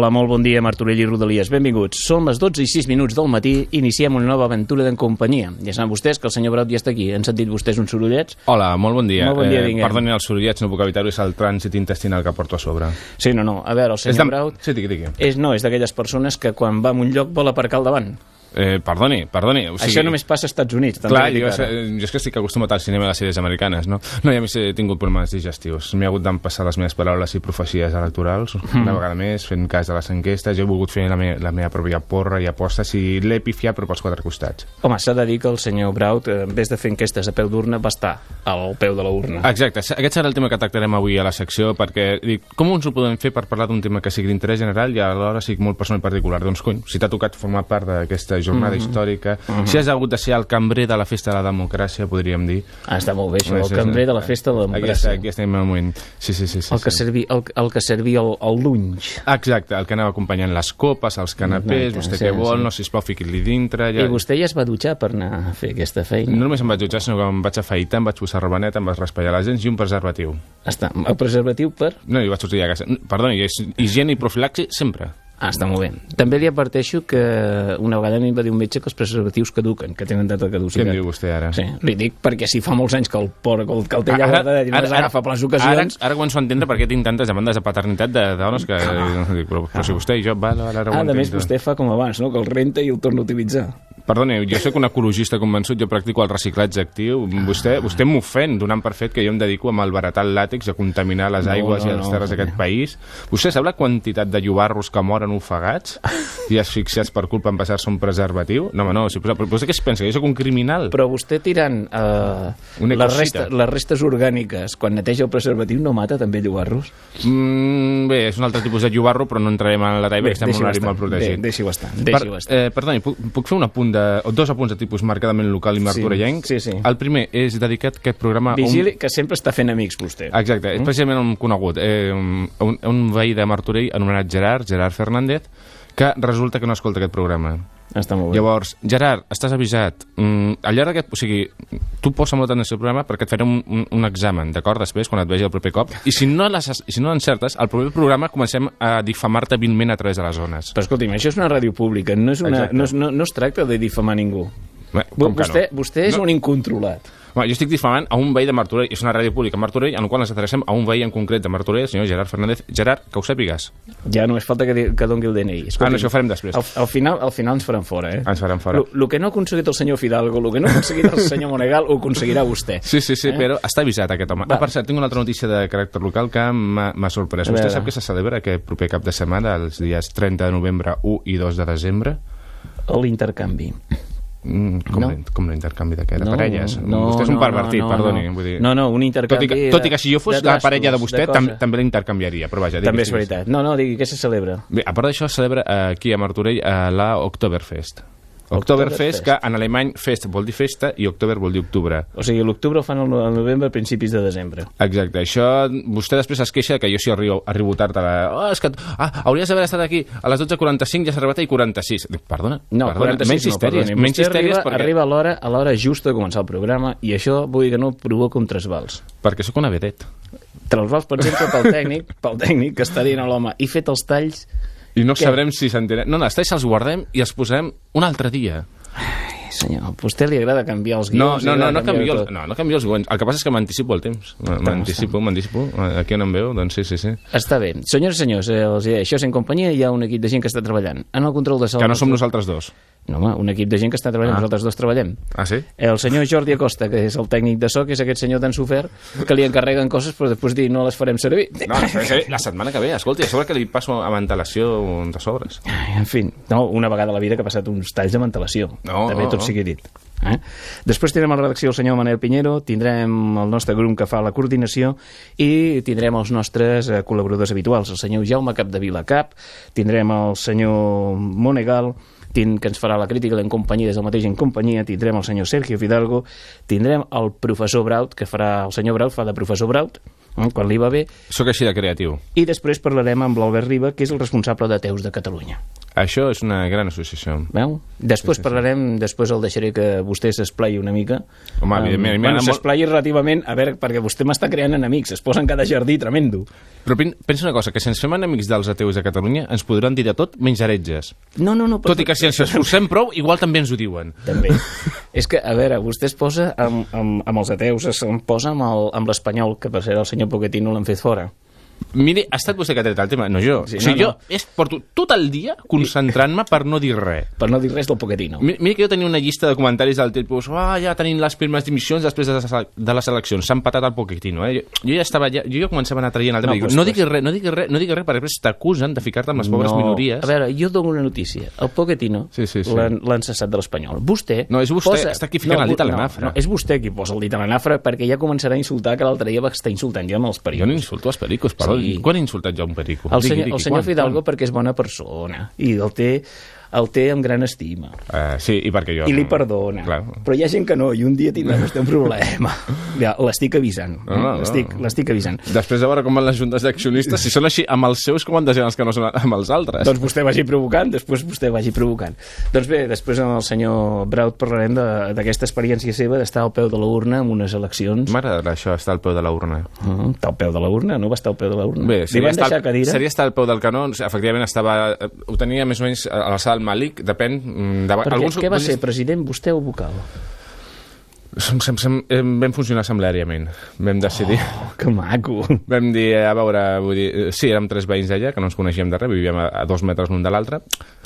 Hola, molt bon dia, Martorell i Rodalies. Benvinguts. Són les 12 i 6 minuts del matí. Iniciem una nova aventura d'en companyia. Ja saben vostès que el senyor Braut ja està aquí. Han sentit vostès uns sorollets? Hola, molt bon dia. Molt bon dia, eh, perdonin els sorollets, no puc evitar-ho, és el trànsit intestinal que porto a sobre. Sí, no, no. A veure, el És senyor de- Braut... Sí, digui, digui. És, no, és d'aquelles persones que quan va a un lloc vol aparcar al davant. Eh, perdoni, perdoni. O sigui, Això només passa als Estats Units. Clar, jo, ara. eh, jo és que estic acostumat al cinema i a les sèries americanes, no? No, ja he tingut problemes digestius. M'he hagut d'empassar les meves paraules i profecies electorals, Mhm. una vegada més, fent cas de les enquestes. Jo he volgut fer la, me la meva pròpia porra i aposta si l'he pifiat, però pels quatre costats. Home, s'ha de dir que el senyor Braut, eh, en vez de fer enquestes a peu d'urna, va estar al peu de la urna. Exacte, aquest serà el tema que tractarem avui a la secció, perquè dic, com ens ho podem fer per parlar d'un tema que sigui d'interès general i alhora sigui molt personal i particular? Doncs, cony, si t'ha tocat formar part d'aquesta jornada Mhm. històrica, si has hagut de ser el cambrer de la festa de la democràcia, podríem dir. Ah, està molt bé, això, el cambrer de la festa de la Aquí, democràcia. està, aquí estem en moment. Sí, sí, sí. sí, El que sí. servi, el, el que servia el, el lunch. Exacte, el que anava acompanyant les copes, els canapés, Exacte, vostè sí, què vol, sí. no, sisplau, fiqui-li dintre... Ja... I vostè ja es va dutxar per anar a fer aquesta feina. No només em vaig dutxar, sinó que em vaig afaitar, em vaig posar roba neta, em vaig raspallar les dents i un preservatiu. Està, el preservatiu per... No, i vaig sortir a casa. Perdoni, higiene i profilaxi sempre. Ah, està molt bé. També li adverteixo que una vegada a mi em va dir un metge que els preservatius caduquen, que tenen data de Què caducitat. em diu vostè ara? Sí, li dic perquè si fa molts anys que el porc, el, que el té allà Ara- no ara- les agafa per les ocasions... Ara, ara començo a entendre per què tinc tantes demandes de paternitat de dones que... Dic, però, però si vostè i jo... Vale, vale, ara ho Ah, a més, vostè fa com abans, no? que el renta i el torna a utilitzar. Perdoni, jo sóc un ecologista convençut, jo practico el reciclatge actiu. Vostè, vostè m'ofèn donant per fet que jo em dedico a malbaratar el làtex, a contaminar les No, aigües no, i les no, terres d'aquest país. Vostè sap la quantitat de llobarros que moren ofegats i asfixiats per culpa en passar-se un preservatiu? No, home, no. Si, però vostè què es pensa? Que jo sóc un criminal? Però vostè tirant Un les, restes, les restes orgàniques quan neteja el preservatiu no mata també llobarros? Mm, bé, és un altre tipus de llobarro, però no entrarem en la perquè estem en un horari molt protegit. Bé, deixi-ho estar. Deixi Per, eh, perdoni, puc, puc fer un apunt de, o dos apunts de tipus marcadament local i martorellenc? sí, sí. El primer és dedicat aquest programa Vigili, que sempre està fent amics, vostè. a un... Exacte, és precisament un conegut, eh, un, un veí de Martorell anomenat Gerard, Gerard Fernández, que resulta que no escolta aquest programa. Està molt bé. Llavors, Gerard, estàs avisat. Mm, al llarg d'aquest... O sigui, tu posa molta atenció al programa perquè et faré un, un, un examen, d'acord? Després, quan et vegi el proper cop. I si no, les, si no l'encertes, al proper programa comencem a difamar-te vilment a través de les zones. Però escolti'm, això és una ràdio pública, no, és una, Exacte. no, no, no es tracta de difamar ningú. Bé, vostè, no? vostè és No. un incontrolat. Bueno, jo estic difamant a un veí de Martorell, és una ràdio pública a Martorell, en la qual ens adrecem a un veí en concret de Martorell, el senyor Gerard Fernández. Gerard, que ho sàpigues. Ja només falta que, que doni el DNI. Ah, no, això ho farem després. Al, al, final, al final ens faran fora, eh? Ens faran fora. El que no ha aconseguit el senyor Fidalgo, el que no ha aconseguit el senyor Monegal, ho aconseguirà vostè. Sí, sí, sí, Eh? però està avisat aquest home. Va. Ah, per cert, tinc una altra notícia de caràcter local que m'ha sorprès. Vostè sap que se celebra aquest proper cap de setmana, els dies 30 de novembre, 1 i 2 de desembre? L'intercanvi. Mm, com, No. com l'intercanvi de? De No, parelles? no, vostè és un no, pervertit, no, no, perdoni. no. Vull dir... No, no, un Tot i, intercanvi que, tot i que si jo fos la parella de vostè, de tam, també l'intercanviaria, però vaja... digui, També és veritat. No, no, digui, què se celebra? Bé, a part d'això, es celebra eh, aquí a Martorell a la Oktoberfest. Oktoberfest, que en alemany fest vol dir festa i Oktober vol dir octubre. O sigui, l'octubre ho fan al no- al novembre, principis de desembre. Exacte, això vostè després es queixa que jo si arribo, arribo tard a la... Oh, és que... Ah, hauries d'haver estat aquí a les 12.45 ja s'ha arribat a 46. Dic, perdona, No, perdona, 46 menys no, histèries, perdoni. menys histèries arriba, perquè, arriba a l'hora a l'hora justa de començar el programa i això, vull dir que no, provoca un trasbals. perquè sóc una vedet. Trasbals, per exemple, pel tècnic, pel tècnic que està dient a l'home i fet els talls... I no Què? sabrem si s'entenen. No, no, els talls els guardem i els posarem un altre dia. Ai, senyor, a vostè li agrada canviar els No, guions... no, no, agrada no, canvio, tot. no, no canvio els guants. El que passa és que m'anticipo el temps. M'anticipo, m'anticipo. Aquí on em veu, doncs sí, sí, sí. Està bé. Senyors i senyors, eh, els això és en companyia, hi ha un equip de gent que està treballant. En el control de so... Que no som nosaltres dos. No, home, un equip de gent que està treballant, Ah. nosaltres dos treballem. Ah, sí? El senyor Jordi Acosta, que és el tècnic de so, que és aquest senyor tan sofert, que li encarreguen coses però després dir no les farem servir. No, la setmana que ve- la setmana que ve, escolti, a sobre que li passo a ventilació de sobres. Ai, En fi, no, una vegada a la vida que ha passat uns talls de ventilació. No, També no, tot no. sigui dit. Eh? Després tindrem a la redacció el senyor Manel Pinheiro, tindrem el nostre grup que fa la coordinació i tindrem els nostres eh, col·laboradors habituals, el senyor Jaume Capdevila Cap, tindrem el senyor Monegal, tin, que ens farà la crítica en companyia des del mateix en companyia, tindrem el senyor Sergio Fidalgo, tindrem el professor Braut, que farà el senyor Braut, fa de professor Braut, eh, quan li va bé, Sóc així de creatiu. i després parlarem amb l'Albert Riba, que és el responsable de Teus de Catalunya. Això és una gran associació. Veu? Després parlarem, després el deixaré que vostè s'esplai una mica. Home, Em, evidentment, mi bueno, m'agrada molt- relativament, a veure, perquè vostè m'està creant enemics, es posa en cada jardí tremendo. Però pen- pensa una cosa, que si ens fem enemics dels ateus de Catalunya ens podran dir de tot menys heretges. No, no, no. Tot i que si ens esforcem prou, igual també ens ho diuen. També. és que, a veure, vostè es posa amb, amb, amb els ateus, es posa amb l'espanyol, que per ser el senyor Pochettino l'han fet fora. Miri, ha estat vostè que ha tret el tema, no jo. Sí, o sigui, no, no. jo és, porto tot el dia concentrant-me per no dir res. Per no dir res del Pochettino. Mi- Mira que jo tenia una llista de comentaris del tipus ah, ja tenim les primeres dimissions després de les, de les eleccions, s'ha empatat el Pochettino eh? jo, jo ja estava ja, jo ja començava a anar traient el tema No, no, pues- no diguis res, no diguis res, no diguis res perquè després t'acusen de ficar-te amb les pobres minories A veure, jo dono una notícia. El Pochettino Sí, sí, sí. l'han l'han cessat de l'Espanyol. Vostè... No, és vostè, està aquí ficant el dit a la no, nafra. No, és vostè qui posa el dit a la nafra perquè ja començarà a insultar que l'altre dia va estar insultant ja amb els jo pericos. no insulto els pericos, Sí. Quan he insultat jo un perico? El Digui, senyor, digui, el senyor quan, Fidalgo quan? perquè és bona persona i el té, el té amb gran estima. Uh, sí, i perquè jo I li perdona. Clar. Però hi ha gent que no, i un dia tindrà vostè un problema. Ja, l'estic avisant. No, no, no. L'estic l'estic avisant. Després de veure com van les juntes d'accionistes, si són així amb els seus, com han de ser els que no són amb els altres? Doncs vostè vagi provocant, després vostè vagi provocant. Doncs bé, després amb el senyor Braut parlarem d'aquesta experiència seva d'estar al peu de la urna en unes eleccions. M'agrada això, estar al peu de la urna. Mm, està al peu de la urna, no va estar al peu de la urna. Bé, seria estar, cadira? seria estar al peu del canó, efectivament estava, eh, ho tenia més o menys a l'alçada Malik, depèn... mm, De, Perquè, alguns, què va ser, president, vostè o vocal? Sem, sem, sem, eh, vam funcionar assembleàriament. Vam decidir... Oh, que maco. Vam dir, a veure, vull dir, eh, sí, érem tres veïns d'allà, que no ens coneixíem de res, vivíem a, a dos metres l'un de l'altre.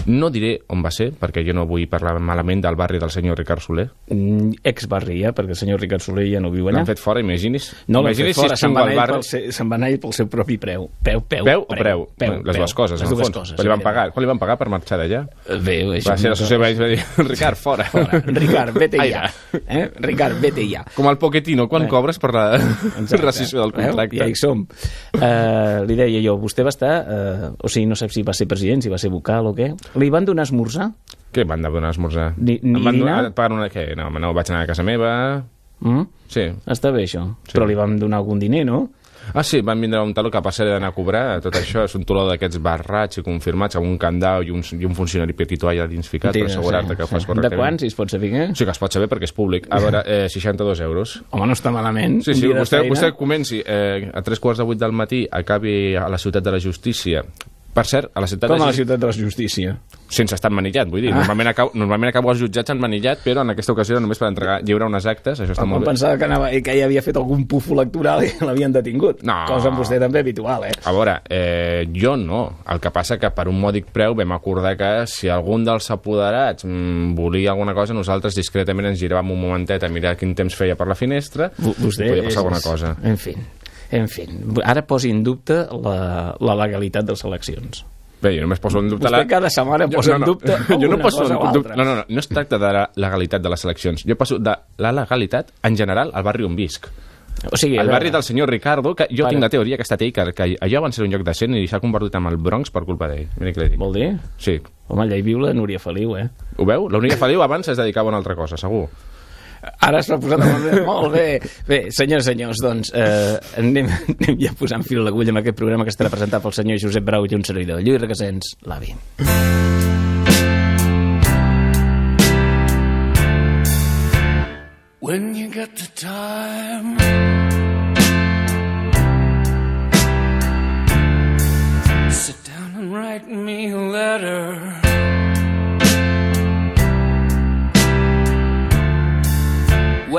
No diré on va ser, perquè jo no vull parlar malament del barri del senyor Ricard Soler. Mm, Ex-barri, ja, perquè el senyor Ricard Soler ja no viu allà. L'han fet fora, imaginis. No l'han fet fora, si se'n va, pel, se- va anar ell pel seu propi preu. Peu, peu, Peu o preu? peu, les dues coses, les dues fons. coses. Quan li van pagar, quan li van pagar per marxar d'allà? Eh, Bé, això Va ser no- l'associació veïns va dir, Ricard, fora. Fora. Ricard, vete ja. Eh? Ricard, vete ja. Com el Pochettino, quan Eh. cobres per la Exacte. rescissió del Veu? contracte. Ja hi som. Uh, li deia jo, vostè va estar... Uh, o sigui, no sap si va ser president, si va ser vocal o què. Li van donar esmorzar? Què van donar esmorzar? Ni- ni em van dinar? donar, paguen una... Què? No, no, vaig anar a casa meva... Mm? Sí. Està bé, això. Sí. Però li van donar algun diner, no? Ah, sí, van vindre un taló que passaré d'anar a cobrar. Tot això és un taló d'aquests barrats i confirmats amb un candau i un, i un funcionari petitó allà dins ficat per Sí, assegurar-te sí, que ho fas sí. correctament. De quant, si es pot saber? Eh? Sí que es pot saber perquè és públic. A veure, eh, 62 euros. Home, no està malament. Sí, sí, vostè, vostè comenci eh, a tres quarts de vuit del matí, acabi a la ciutat de la justícia. Per cert, a la ciutat Com de a la ciutat de la justícia. Sense estar emmanillat, vull dir. Ah. Normalment, acabo, normalment acabo als jutjats emmanillat, però en aquesta ocasió només per entregar, lliurar unes actes, això està Em molt bé. pensava que, anava, que ella havia fet algun pufo electoral i l'havien detingut. No. Cosa amb vostè també habitual, eh? A veure, eh, jo no. El que passa que per un mòdic preu vam acordar que si algun dels apoderats mm, volia alguna cosa, nosaltres discretament ens giràvem un momentet a mirar quin temps feia per la finestra V- Vostè podia passar és- alguna cosa. En fi, en fi. Ara posi en dubte la, la legalitat de les eleccions. Bé, jo només poso en dubte... Vostè cada setmana posa en dubte jo no poso cosa en dubte, no, no, no, no es tracta de la legalitat de les eleccions. Jo passo de la legalitat, en general, al barri on visc. O sigui, El barri del senyor Ricardo, que jo Para. tinc la teoria que ha estat ell, que, que allò va ser un lloc decent i s'ha convertit en el Bronx per culpa d'ell. Mira què dic. Vol dir? Sí. Home, allà hi viu la Núria Feliu, eh? Ho veu? La Núria Feliu abans es dedicava a una altra cosa, segur. Ara s'ha posat molt bé. molt bé. Bé, senyors, senyors, doncs eh, anem, anem ja posant fil a l'agulla amb aquest programa que estarà presentat pel senyor Josep Brau i un servidor. Lluís Requesens, l'avi. When you get the time,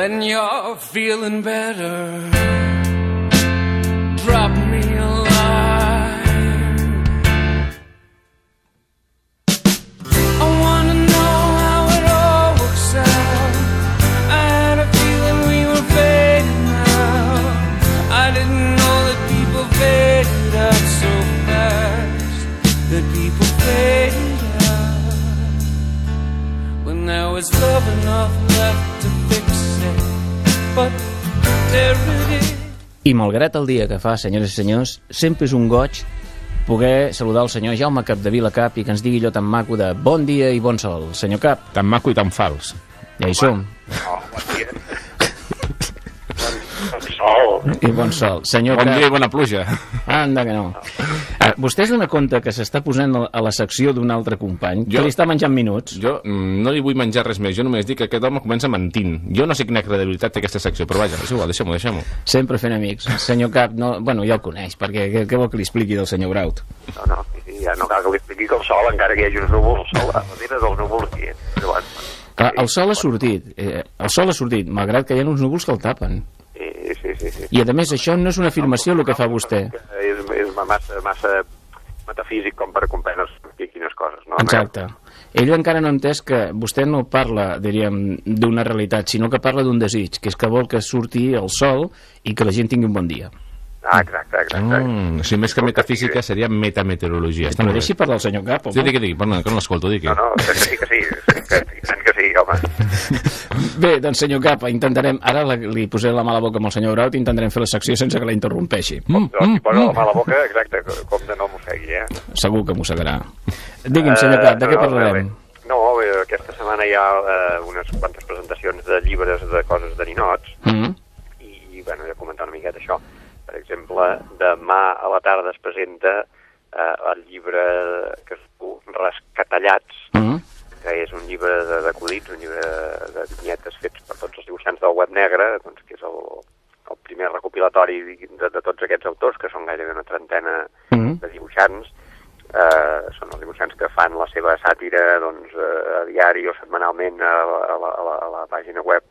When you're feeling better, drop me a I malgrat el dia que fa, senyores i senyors, sempre és un goig poder saludar el senyor Jaume Capdevila Cap i que ens digui allò tan maco de bon dia i bon sol. Senyor Cap, Tan maco i tan fals. ja hi som. Oh, bon dia. bon sol. I bon sol. Senyor Bon Cap, dia i bona pluja. anda que no. Vostè es dona compte que s'està posant a- a la secció d'un altre company, Jo- que li està menjant minuts? Jo mm, no li vull menjar res més, jo només dic que aquest home comença mentint. Jo no sé quina credibilitat té aquesta secció, però vaja, és igual, deixem-ho, deixem-ho. Sempre fent amics. Senyor Cap, no, bueno, ja el coneix, perquè què, què vol que li expliqui del senyor Braut? No, no, sí, sí, ja no cal que li expliqui que el sol, encara que hi hagi uns núvols, el sol, a darrere dels núvols. Però, bueno, Clar, el sol ha sortit, eh, el sol ha sortit, malgrat que hi ha uns núvols que el tapen. Sí, sí, sí, sí. I a més això no és una afirmació el que fa vostè. És, és massa, massa metafísic com per comprendre quines coses, no? Exacte. Ell encara no ha entès que vostè no parla, diríem, d'una realitat, sinó que parla d'un desig, que és que vol que surti el sol i que la gent tingui un bon dia. Ah, exacte, exacte. Mm, si més que metafísica seria metameteorologia. Està bé. deixi parlar el senyor Cap, Sí, home. digui, digui, perdona, que no l'escolto, digui. No, no, que sí, que sí, que, que, que home. Bé, doncs senyor Cap, intentarem, ara la, li posaré la mala boca amb el senyor Braut i intentarem fer la secció sense que la interrompeixi. Mm, Doncs si posa la mà a la boca, exacte, com de no mossegui, eh? Segur que mossegarà. Digui'm, senyor Cap, de què no, parlarem? bé. No, bé, aquesta setmana hi ha eh, unes quantes presentacions de llibres de coses de ninots Mm i, bueno, he de comentar una miqueta això. Per exemple, demà a la tarda es presenta eh, el llibre que es diu Rescatallats, -hmm. Que és un llibre de- d'acudits, un llibre de vinyetes fets per tots els dibuixants del web negre, doncs, que és el, el primer recopilatori de, de tots aquests autors, que són gairebé una trentena Mm de dibuixants. Eh, són els dibuixants que fan la seva sàtira doncs, eh, a diari o setmanalment a, la- a, la, a, la, a la pàgina web,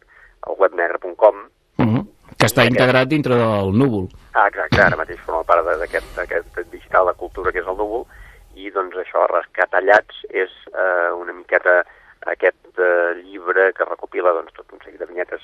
al webnegre.com. -hmm. Que està integrat dintre del núvol. Ah, exacte, ara mateix forma part d'aquest digital de cultura que és el núvol, i doncs això, Rescatallats, és eh, una miqueta aquest eh, llibre que recopila doncs, tot un seguit de vinyetes,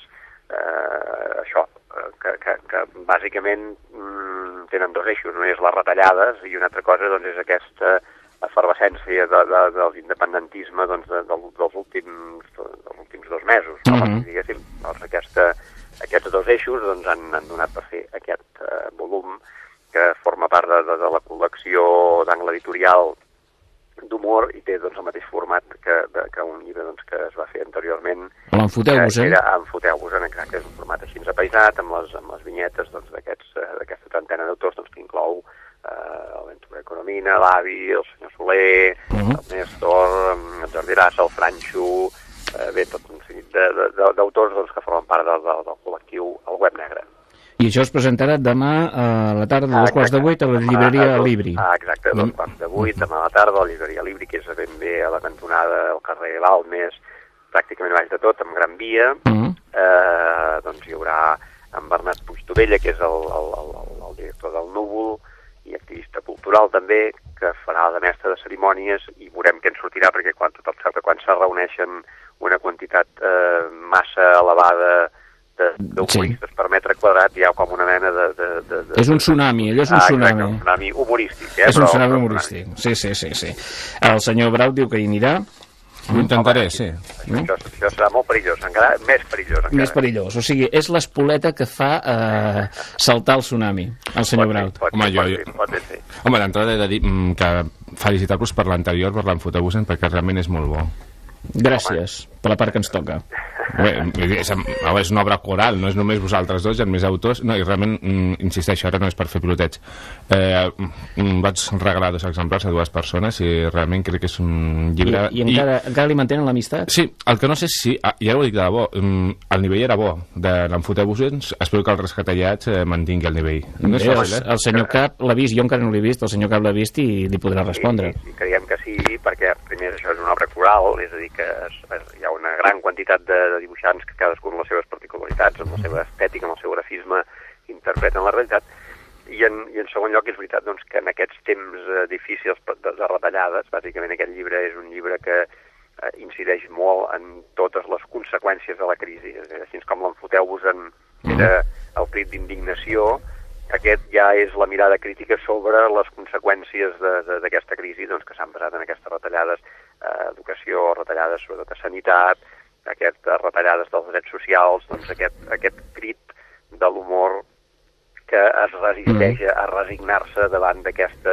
eh, això, eh, que, que, que bàsicament mm, tenen dos eixos, no és les retallades i una altra cosa doncs, és aquesta efervescència de, de, de l'independentisme doncs, de, de, dels, últims, dels últims dos mesos. No? Mhm. I, diguéssim, doncs, aquesta, aquests dos eixos doncs, han, han donat per fer aquest eh, volum que forma part de, de, de la col·lecció d'angle editorial d'humor i té doncs, el mateix format que, de, que un llibre doncs, que es va fer anteriorment L'enfoteu-vos, eh? era Enfoteu-vos, en exacte, és un format així apaisat, amb les, amb les vinyetes doncs, eh, d'aquesta trentena d'autors doncs, que inclou eh, el Ventura Economina, l'Avi, el senyor Soler, Mhm. el Néstor, el Jordi Rassa, el Franxo, eh, bé, tot un seguit d'autors doncs, que formen part del, del, del col·lectiu El Web Negre. I això es presentarà demà a la tarda a dos quarts de vuit a la llibreria Libri. Ah, exacte, a dos Mm. quarts de vuit, demà a la tarda, a la llibreria Libri, que és ben bé a la cantonada del carrer Balmes, pràcticament baix de tot, amb Gran Via. Mm Eh, doncs hi haurà en Bernat Puigtovella, que és el, el, el, el, el director del Núvol, i activista cultural també, que farà de mestre de cerimònies i veurem què en sortirà, perquè quan, tothom sap que quan se reuneixen una quantitat eh, massa elevada de- d'humoristes sí. per metre quadrat hi ha com una mena de... de, de, de És un tsunami, allò és un ah, tsunami. Exacte, un tsunami humorístic, eh? És un però- tsunami però humorístic. Sí, sí, sí, sí. El senyor Braut diu que hi anirà. Ho intentaré, sí. Això, això serà molt perillós, encara més perillós. Encara. Més perillós. O sigui, és l'espoleta que fa eh, saltar el tsunami, el senyor Pot ser, Braut. pot Home, jo- jo- pot sí. Home, d'entrada he de dir mm, que felicitar-vos per l'anterior, per l'enfotabusen, perquè realment és molt bo. Gràcies per la part que ens toca. Bé, és, és una obra coral, no és només vosaltres dos, hi ha més autors, no, i realment, mm, insisteixo, ara no és per fer pilotets. Eh, mm, vaig regalar dos exemplars a dues persones i realment crec que és un I, llibre... i encara, encara li mantenen l'amistat? Sí, el que no sé si, ah, i ara ho dic de debò, mm, el nivell era bo de l'enfotebusens, espero que el rescatallats eh, mantingui el nivell. No és Bé, fàcil, el, eh? el senyor Cap l'ha vist, jo encara no l'he vist, el senyor Cap l'ha vist i li podrà respondre. I, i creiem que sí, perquè primer això és una obra coral, és a dir, que es, es, hi ha una gran quantitat de, de dibuixants que cadascun amb les seves particularitats, amb la seva estètica, amb el seu grafisme, interpreten la realitat. I en, I en segon lloc és veritat doncs, que en aquests temps eh, difícils de, de retallades, bàsicament aquest llibre és un llibre que eh, incideix molt en totes les conseqüències de la crisi. És dir, Així com l'enfoteu-vos en era el crit d'indignació, aquest ja és la mirada crítica sobre les conseqüències d'aquesta crisi doncs, que s'han basat en aquestes retallades, eh, educació, retallades sobretot a sanitat, aquest aquestes retallades dels drets socials, doncs aquest, aquest crit de l'humor que es resisteix Mm. a resignar-se davant d'aquest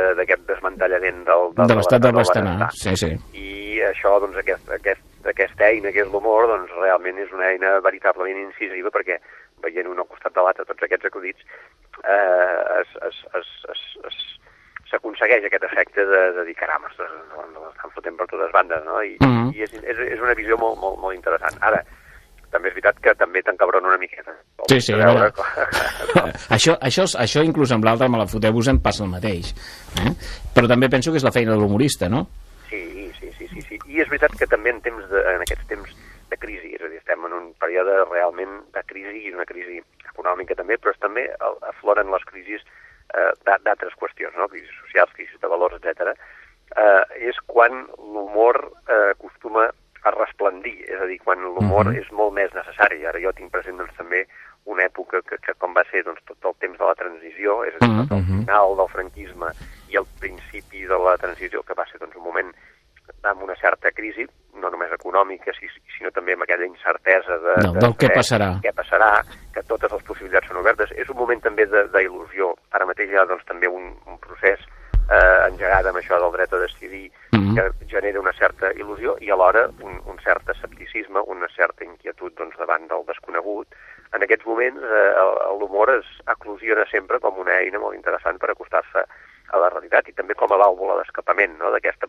desmantellament del, De l'estat del benestar. benestar. Sí, sí. I això, doncs, aquest, aquest, aquesta eina que és l'humor, doncs, realment és una eina veritablement incisiva perquè veient un al costat de l'altre tots aquests acudits eh, es, es, es, es, es, s'aconsegueix aquest efecte de, de dir, caram, ostres, ens l'estan fotent per totes bandes, no? I, Mhm. i és, és, és una visió molt, molt, molt interessant. Ara, també és veritat que també t'encabrona una miqueta. Sí, sí, a veure. això, això, això inclús amb l'altre, me la foteu-vos, em passa el mateix. Eh? Però també penso que és la feina de l'humorista, no? Sí, sí, sí, sí, sí. I és veritat que també en, temps de, en aquests temps de crisi, és a dir, estem en un període realment de crisi, i una crisi econòmica també, però també afloren les crisis eh, d'al- d'altres qüestions, no? crisis socials, crisis de valors, etc. Eh, és quan l'humor eh, acostuma a resplendir, és a dir, quan l'humor Mhm. és molt més necessari. Ara jo tinc present doncs, també una època que, que com va ser doncs, tot el temps de la transició, és a dir, tot el Mhm. final del franquisme i el principi de la transició, que va ser doncs, un moment amb una certa crisi, no només econòmica, si- sinó també amb aquella incertesa de, Del- de del què passarà. què passarà, que totes les possibilitats són obertes. És un moment també de- d'il·lusió. Ara mateix hi ha doncs, també un, un procés eh, engegat amb això del dret a decidir Mhm. que genera una certa il·lusió i alhora un, un cert escepticisme, una certa inquietud doncs, davant del desconegut. En aquests moments eh, l'humor es eclosiona sempre com una eina molt interessant per acostar-se a la realitat i també com a vàlvula d'escapament no? d'aquesta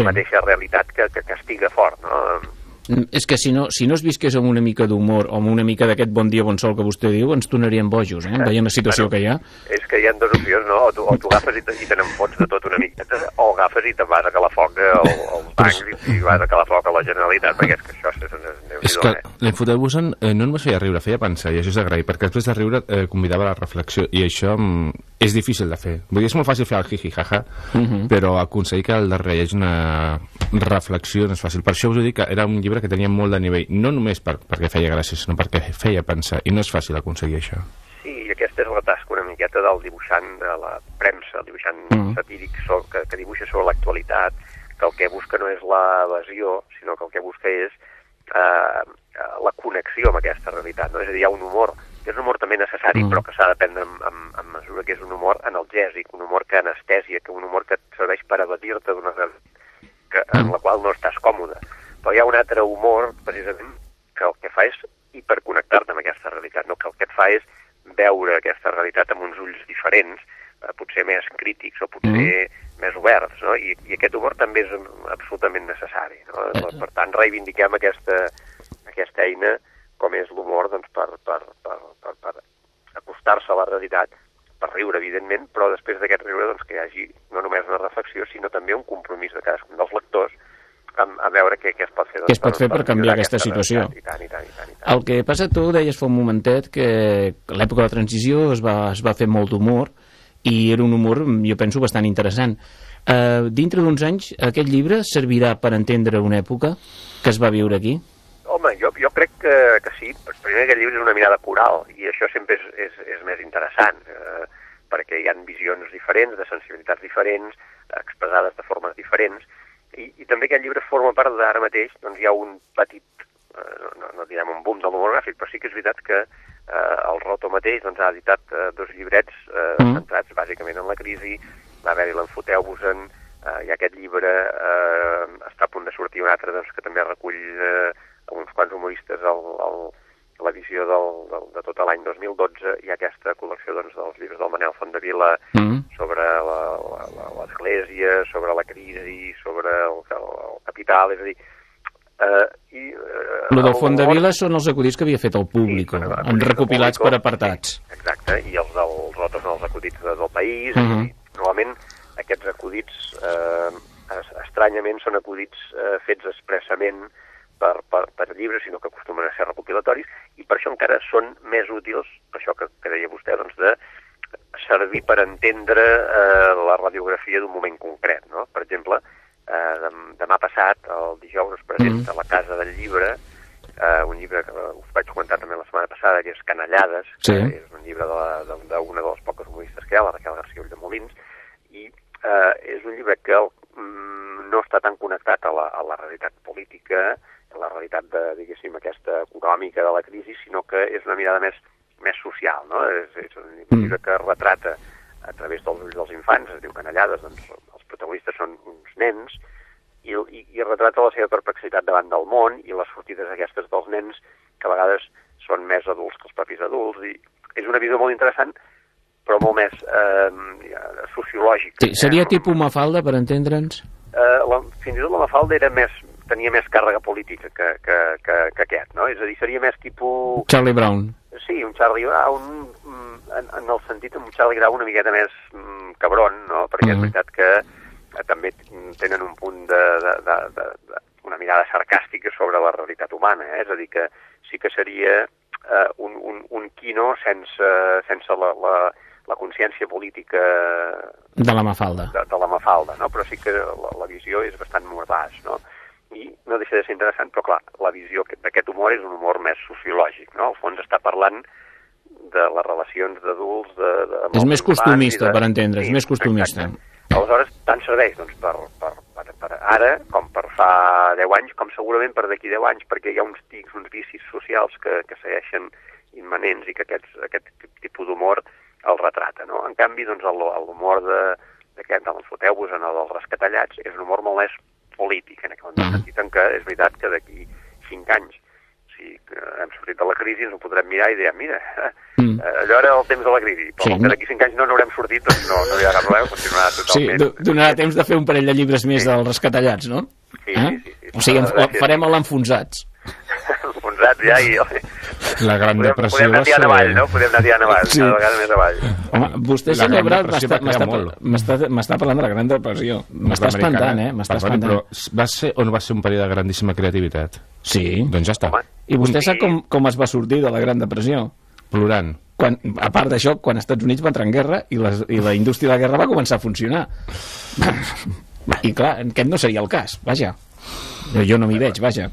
Sí. mateixa realitat que, que castiga fort. No? Mm, És que si no, si no es visqués amb una mica d'humor o amb una mica d'aquest bon dia, bon sol que vostè diu, ens tornaríem bojos, eh? veient la situació Bueno, que hi ha. És que hi ha dues opcions, no? O tu, o tu agafes i te, i te n'enfots de tot una miqueta, o agafes i te'n vas a Calafoc al, als bancs i, i vas a Calafoc a la Generalitat, perquè és que això és, que l'infotelbusen eh, no només feia riure, feia pensar, i això és d'agrair, perquè després de riure eh, convidava a la reflexió, i això mm, és difícil de fer. Vull dir, és molt fàcil fer el jiji jaja, però aconseguir que al darrere hi hagi una reflexió no és fàcil. Per això us ho dic que era un llibre que tenia molt de nivell, no només per, perquè feia gràcia, sinó perquè feia pensar, i no és fàcil aconseguir això. Sí, i aquesta és la tasca una miqueta del dibuixant de la premsa, el dibuixant Mm. satíric so, que, que dibuixa sobre l'actualitat, que el que busca no és l'evasió, sinó que el que busca és eh, la connexió amb aquesta realitat. No? És a dir, hi ha un humor, que és un humor també necessari, Mm. però que s'ha de prendre amb, amb, amb mesura, que és un humor analgèsic, un humor que anestèsia, que un humor que et serveix per evadir-te d'una realitat que, en la qual no estàs còmode. Però hi ha un altre humor, precisament, que el que fa és hiperconnectar-te amb aquesta realitat, no? que el que et fa és veure aquesta realitat amb uns ulls diferents, eh, potser més crítics o potser més oberts, no? I, i aquest humor també és absolutament necessari. No? Per tant, reivindiquem aquesta, aquesta eina com és l'humor doncs, per, per, per, per, per acostar-se a la realitat, per riure, evidentment, però després d'aquest riure doncs, que hi hagi no només una reflexió, sinó també un compromís de cadascun dels lectors a veure què, què es pot fer. doncs, Què es pot fer per canviar millorar aquesta situació. I tant, i tant, i tant. I tant. El que passa, tu deies fa un momentet que l'època de la transició es va, es va fer molt d'humor i era un humor, jo penso, bastant interessant. Uh, dintre d'uns anys, aquest llibre servirà per entendre una època que es va viure aquí? Home, jo, jo crec que, que sí. Primer, aquest llibre és una mirada coral, i això sempre és, és, és més interessant, eh, perquè hi ha visions diferents, de sensibilitats diferents, expressades de formes diferents, i, i també aquest llibre forma part d'ara mateix, doncs hi ha un petit, eh, no, no direm un boom de l'humor gràfic, però sí que és veritat que eh, el Roto mateix doncs, ha editat eh, dos llibrets eh, Mm. centrats bàsicament en la crisi, va haver-hi l'Enfoteu-vos-en, eh, i aquest llibre eh, està a punt de sortir un altre doncs, que també recull eh, uns quants humoristes el, el, la visió del, del, de tot l'any 2012 i aquesta col·lecció doncs, dels llibres del Manel Fondavila Mm. sobre l'Església, sobre la crisi, sobre el, el, el capital, és a dir... Eh, i, eh, Lo del el Font de Vila són els acudits que havia fet el públic, acudits recopilats del per apartats. sí, Exacte, i els dels altres són els acudits de, del país. Mhm. Uh -huh. Normalment aquests acudits, eh, es- estranyament, són acudits eh, fets expressament per, per, per llibres, sinó que acostumen a ser recopilatoris, i per això encara són més útils, per això que, que deia vostè, doncs, de servir per entendre eh, la radiografia d'un moment concret. No? Per exemple, eh, dem- demà passat, el dijous, es presenta a la Casa del Llibre eh, un llibre que us vaig comentar també la setmana passada, que és Canallades, Sí. que és un llibre d'una de, de, d'una de les poques humoristes que hi ha, la Raquel García de Molins, i eh, és un llibre que mm, no està tan connectat a la, a la realitat política la realitat de, diguéssim, aquesta econòmica de la crisi, sinó que és una mirada més, més social, no? És, és un llibre que retrata a través dels ulls dels infants, es diu Canallades, doncs els protagonistes són uns nens, i, i, i retrata la seva perplexitat davant del món i les sortides aquestes dels nens que a vegades són més adults que els propis adults i és una visió molt interessant però molt més eh, sociològica. Sí, seria tipus Mafalda, per entendre'ns? Eh, la, fins i tot la Mafalda era més, tenia més càrrega política que, que, que, que aquest, no? És a dir, seria més tipus... Charlie Brown. Sí, un Charlie Brown, mm, en, en el sentit un Charlie Brown una miqueta més mm, cabron, no? Perquè Mhm. és veritat que eh, també tenen un punt de, de, de, de, de una mirada sarcàstica sobre la realitat humana, eh? és a dir, que sí que seria eh, un, un, un quino sense, sense la, la, la consciència política De la Mafalda. de, de la Mafalda, no? però sí que la, la visió és bastant mordaç, no? I no deixa de ser interessant, però clar, la visió aquest- d'aquest humor és un humor més sociològic, no? Al fons està parlant de les relacions d'adults... De, de, És més costumista, de... per entendre's, més costumista. exacte. Aleshores, tant serveix doncs, per, per, per, per ara com per fa 10 anys, com segurament per d'aquí 10 anys, perquè hi ha uns tics, uns vicis socials que, que segueixen immanents i que aquests, aquest tipus d'humor el retrata. No? En canvi, doncs, l'humor de- d'aquest, de l'enfoteu-vos en el dels rescatallats, és un humor molt més polític, en aquest Mhm. sentit en què és veritat que d'aquí 5 anys si que hem sortit de la crisi ens ho podrem mirar i direm, mira, Mm. eh, allò era el temps de la crisi, però Sí. sí. que d'aquí 5 anys no n'haurem sortit, doncs no, no hi ha cap problema, continuarà Sí, totalment. do- donarà temps de fer un parell de llibres més dels rescatallats, no? Sí, Eh? sí, sí, sí. O sigui, farem l'enfonsats. Enfonsats ja i... La Gran podem, Depressió podem anar va tirant ser- avall, no? Podem anar tirant avall, Sí. sí. cada vegada més avall. Home, vostè, La senyor Gran Brat, m'està parlant de la Gran Depressió. M'està espantant, eh? M'està espantant. Però va ser o no va ser un període de grandíssima creativitat? Sí. Doncs ja està. Home. I vostè sap com, com es va sortir de la Gran Depressió? Plorant. Quan, a part d'això, quan els Estats Units va entrar en guerra i, les, i la indústria de la guerra va començar a funcionar. I clar, aquest no seria el cas, vaja. Jo, jo no m'hi veig, vaja.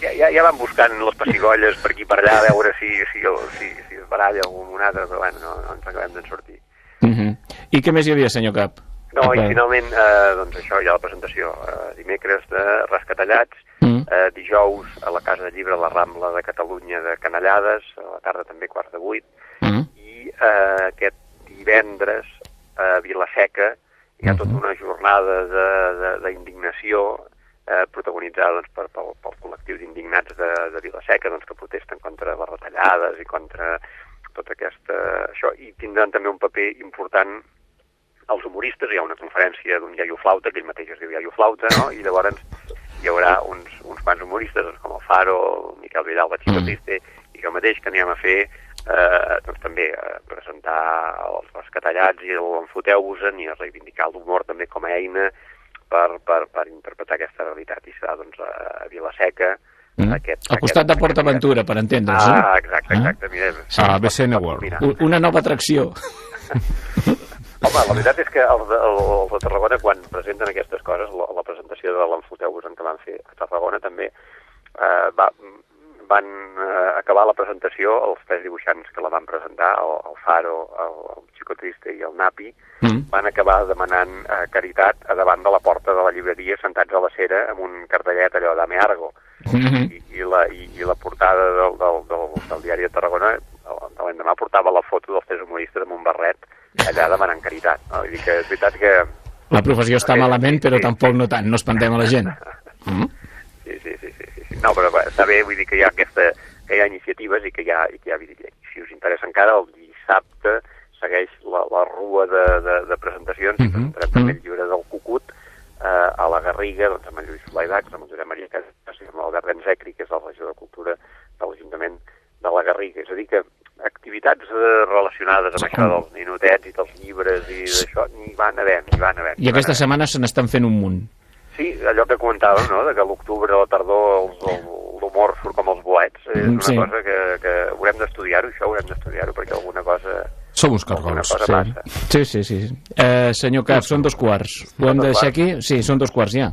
Ja, ja, ja van buscant les pessigolles per aquí per allà a veure si, si, si, si es baralla algun un altre, però bueno, no, no ens acabem d'en sortir. Uh -huh. I què més hi havia, senyor Cap? No, i finalment, eh, doncs això, ja la presentació. Eh, dimecres de Rescatallats, Mm. eh, dijous a la Casa de Llibre La Rambla de Catalunya de Canallades, a la tarda també quarts de vuit, Mm. i eh, aquest divendres a Vilaseca hi ha tota una jornada d'indignació eh, protagonitzada doncs, per, pel, pel col·lectiu d'indignats de, de Vilaseca doncs, que protesten contra les retallades i contra tota aquesta... Això, i tindran també un paper important els humoristes, hi ha una conferència d'un iaio flauta, que ell mateix es diu iaio flauta, no? i llavors hi haurà uns, uns quants humoristes, doncs, com el Faro, el Miquel Vidal, la Chico Mm. Triste, i jo mateix, que anirem a fer eh, doncs, també eh, presentar els rescatallats i l'enfoteu-vos-en i reivindicar l'humor també com a eina per, per, per interpretar aquesta realitat. I serà doncs, a Vilaseca, Mm. aquest, Al costat de aquest- Port Aventura, per entendre's. eh? Ah, exacte, exacte. Mira, A BCN World. Una nova atracció. Home, la veritat és que els de, els de Tarragona, quan presenten aquestes coses, la, la presentació de l'Enfoteu-vos que van fer a Tarragona també, eh, va, van eh, acabar la presentació, els tres dibuixants que la van presentar, el, el Faro, el, el Chico Triste i el Napi, Mm. van acabar demanant eh, caritat a davant de la porta de la llibreria, sentats a la cera, amb un cartellet allò d'Ame Argo. Mhm. I, i, la, i, i la portada del, del, del, del diari de Tarragona de l'endemà portava la foto dels tres humoristes amb un barret allà demanant caritat. No? Vull dir que és veritat que... La professió està Sí, malament, però sí. tampoc no tant, no espantem a la gent. Mm? Sí, sí, sí. No, però bé, està bé, vull dir que hi ha aquesta, que hi ha iniciatives i que hi ha, i que hi ha dir, si us interessa encara, el dissabte segueix la, la rua de, de, de presentacions i Mhm. presentarem també el llibre del Cucut eh, a la Garriga, doncs amb en Lluís Solaidacs, amb el Josep Maria Casas i amb l'Albert Benzecri, que és el regidor de Cultura de l'Ajuntament de la Garriga. És a dir, que activitats eh, relacionades amb això dels ninotets i dels llibres i d'això, n'hi van haver, n'hi van haver. I aquesta setmana se n'estan fent un munt. Sí, allò que comentàvem, no?, de que l'octubre, la tardor, l'humor surt com els bolets. És una sí. cosa que, que haurem d'estudiar-ho, això haurem d'estudiar-ho, perquè alguna cosa... Som uns cargols. Sí, passa. sí, sí. sí. Eh, senyor Cap, són dos quarts. Ho hem de deixar aquí? Sí, són dos quarts ja.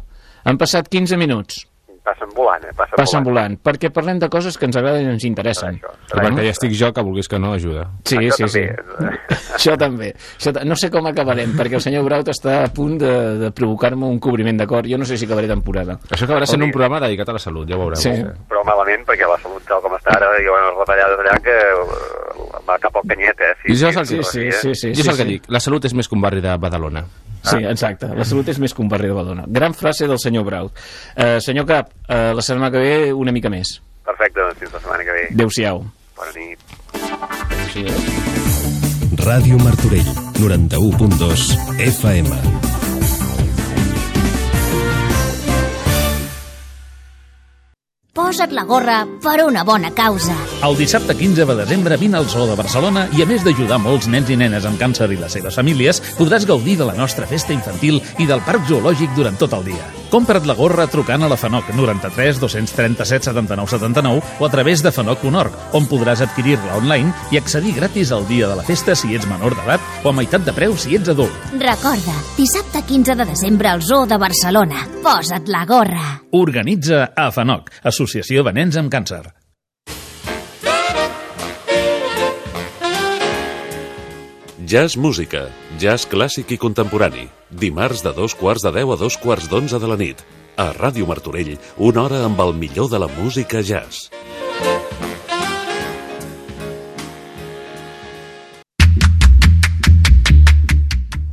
Han passat 15 minuts. passen volant, eh? Passen, Passen volant, perquè parlem de coses que ens agraden i ens interessen. Això, I perquè ja estic jo, que vulguis que no, ajuda. Sí, Això sí, sí. també. Això també. Això no sé com acabarem, perquè el senyor Braut està a punt de, de provocar-me un cobriment d'acord. Jo no sé si acabaré temporada. Això acabarà sent un programa dedicat a la salut, ja ho veureu. Sí. Però malament, perquè la salut tal com està ara, hi ha unes retallades allà que eh, va cap al canyet, eh? I jo és el Sí, que, sí, sí, sí, jo és el sí, que sí. dic, la salut és més que un barri de Badalona. Sí, exacte. La salut és més que un barri de Badalona. Gran frase del senyor Braut. Uh, senyor Cap, uh, la setmana que ve una mica més. Perfecte, doncs fins la setmana que ve. Adéu-siau. Bona nit. Ràdio Martorell, 91.2 FM. Posa't la gorra per una bona causa. El dissabte 15 de desembre vine al Zoo de Barcelona i a més d'ajudar molts nens i nenes amb càncer i les seves famílies, podràs gaudir de la nostra festa infantil i del parc zoològic durant tot el dia. Compra't la gorra trucant a la FANOC 93 237 79 79 o a través de fanoc.org, on podràs adquirir-la online i accedir gratis al dia de la festa si ets menor d'edat o a meitat de preu si ets adult. Recorda, dissabte 15 de desembre al Zoo de Barcelona. Posa't la gorra. Organitza AFANOC, Associació de Nens amb Càncer. Jazz Música, jazz clàssic i contemporani. Dimarts de dos quarts de deu a dos quarts d'onze de la nit. A Ràdio Martorell, una hora amb el millor de la música jazz.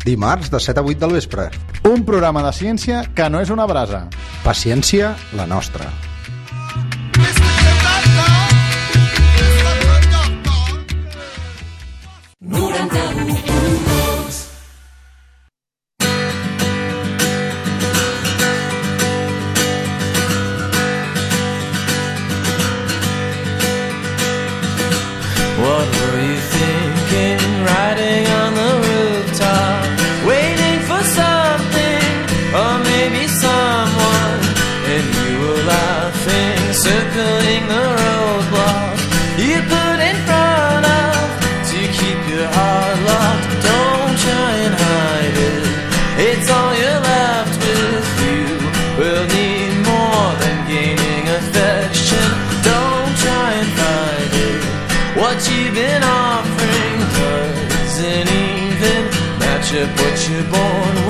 Dimarts de 7 a 8 del vespre. Un programa de ciència que no és una brasa. Paciència, la nostra. The roadblock you put in front of to keep your heart locked. Don't try and hide it. It's all you're left with. You will need more than gaining affection. Don't try and fight it. What you've been offering doesn't even match up what you're born with.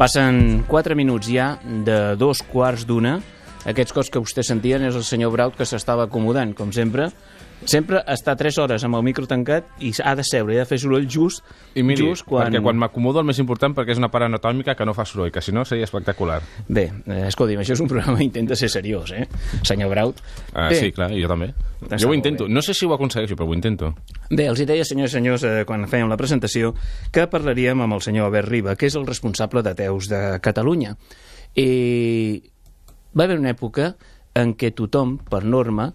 Passen 4 minuts ja de dos quarts d'una. Aquests cops que vostès sentien és el senyor Braut que s'estava acomodant, com sempre. Sempre està 3 hores amb el micro tancat i ha de seure, i ha de fer soroll just, I miri, just quan... perquè quan m'acomodo el més important perquè és una part anatòmica que no fa soroll, que si no seria espectacular. Bé, eh, escolti'm, això és un programa que intenta ser seriós, eh? Senyor Braut. Ah, Bé, sí, clar, jo també. Jo ho intento. bé. No sé si ho aconsegueixo, però ho intento. Bé, els hi deia, senyors i senyors, eh, quan fèiem la presentació, que parlaríem amb el senyor Albert Riba, que és el responsable d'Ateus de Catalunya. I va haver una època en què tothom, per norma,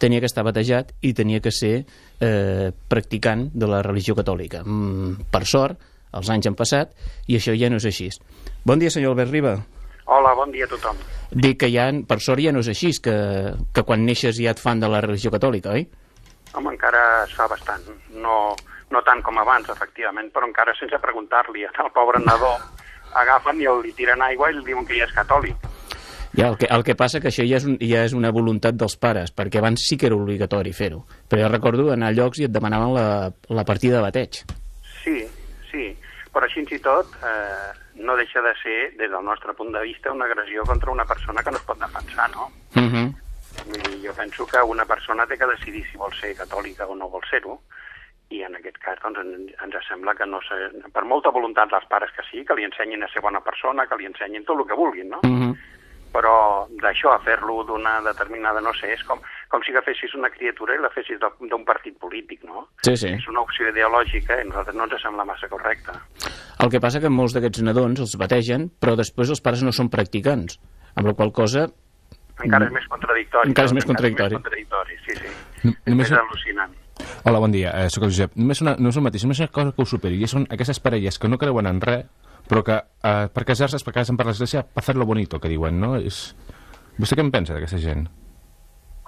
tenia que estar batejat i tenia que ser eh, practicant de la religió catòlica. Mm, per sort, els anys han passat i això ja no és així. Bon dia, senyor Albert Riba. Hola, bon dia a tothom. Dic que ja, per sort ja no és així, que, que quan neixes ja et fan de la religió catòlica, oi? Home, encara es fa bastant. No, no tant com abans, efectivament, però encara sense preguntar-li al pobre nadó agafen i el, li tiren aigua i li diuen que ja és catòlic. Ja, el que, el que passa que això ja és, un, ja és una voluntat dels pares, perquè abans sí que era obligatori fer-ho. Però jo recordo anar a llocs i et demanaven la, la partida de bateig. Sí, sí, però així i tot eh, no deixa de ser, des del nostre punt de vista, una agressió contra una persona que no es pot defensar, no? Uh -huh. Dir, jo penso que una persona té que decidir si vol ser catòlica o no vol ser-ho, i en aquest cas doncs, en, ens sembla que no sé, per molta voluntat dels pares que sí, que li ensenyin a ser bona persona, que li ensenyin tot el que vulguin, no? Mm -hmm. Però d'això a fer-lo d'una determinada, no sé, és com, com si agafessis una criatura i la fessis d'un partit polític, no? Sí, sí. És una opció ideològica i a nosaltres no ens sembla massa correcta. El que passa que molts d'aquests nadons els bategen, però després els pares no són practicants, amb la qual cosa... Encara és més contradictori. Encara és més contradictori. Més contradictori, sí, sí. No- només- És al·lucinant. Hola, bon dia. Eh, soc el Josep. Només una, no és el mateix, només una cosa que ho superi. I són aquestes parelles que no creuen en res, però que eh, per casar-se, per casar per l'església, per fer-lo bonito, que diuen, no? És... Vostè què en pensa d'aquesta gent?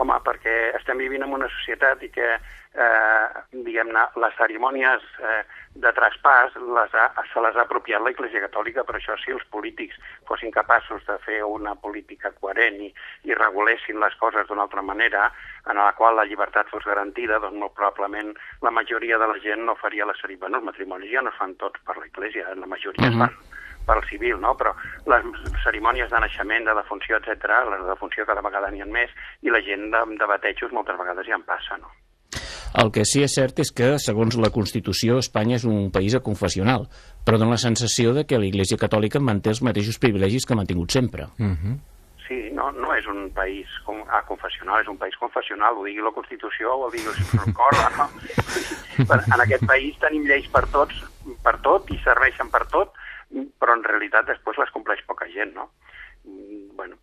Home, perquè estem vivint en una societat i que, eh, diguem-ne, les cerimònies eh, de traspàs les ha, se les ha apropiat la Iglesia Catòlica, per això si els polítics fossin capaços de fer una política coherent i, i regulessin les coses d'una altra manera, en la qual la llibertat fos garantida, doncs molt probablement la majoria de la gent no faria la cerimònia. Bueno, els matrimonis ja no es fan tots per la Iglesia, la majoria uh Mhm. -huh. es fan pel civil, no? però les cerimònies de naixement, de defunció, etc, les de defunció cada vegada n'hi ha més, i la gent de, de batejos moltes vegades ja en passa, no? El que sí és cert és que, segons la Constitució, Espanya és un país aconfessional, però dona la sensació de que l'Iglésia Catòlica manté els mateixos privilegis que ha mantingut sempre. Mm -hmm. Sí, no, no és un país com, ah, confessional, és un país confessional, ho digui la Constitució o ho digui el cor, no? En aquest país tenim lleis per tots, per tot, i serveixen per tot, però en realitat després les compleix poca gent, no? Mm, Bueno,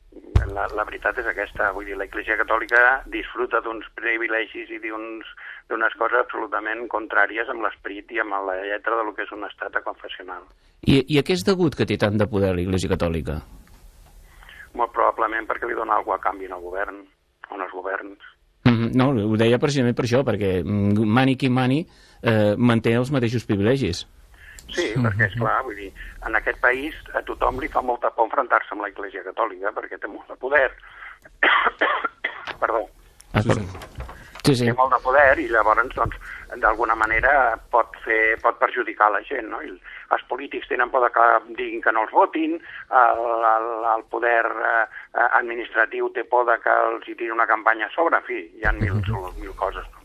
la, la veritat és aquesta, vull dir, la Iglesia Catòlica disfruta d'uns privilegis i d'unes coses absolutament contràries amb l'esperit i amb la lletra de lo que és un estat confessional. I, I a què és degut que té tant de poder l'Iglésia Catòlica? Molt probablement perquè li dona alguna a canvi al govern, o en els governs. Mm, no, ho deia precisament per això, perquè mm, mani qui mani eh, manté els mateixos privilegis. Sí, perquè, és clar, vull dir, en aquest país a tothom li fa molta por enfrontar-se amb la Iglesia Catòlica perquè té molt de poder. Perdó. Ah, però... Sí, sí. Té molt de poder i llavors, doncs, d'alguna manera pot, fer, pot perjudicar la gent, no? I els polítics tenen por que diguin que no els votin, el, el, el poder eh, administratiu té por de que els hi tiri una campanya a sobre, en fi, hi ha mil, mil coses. No?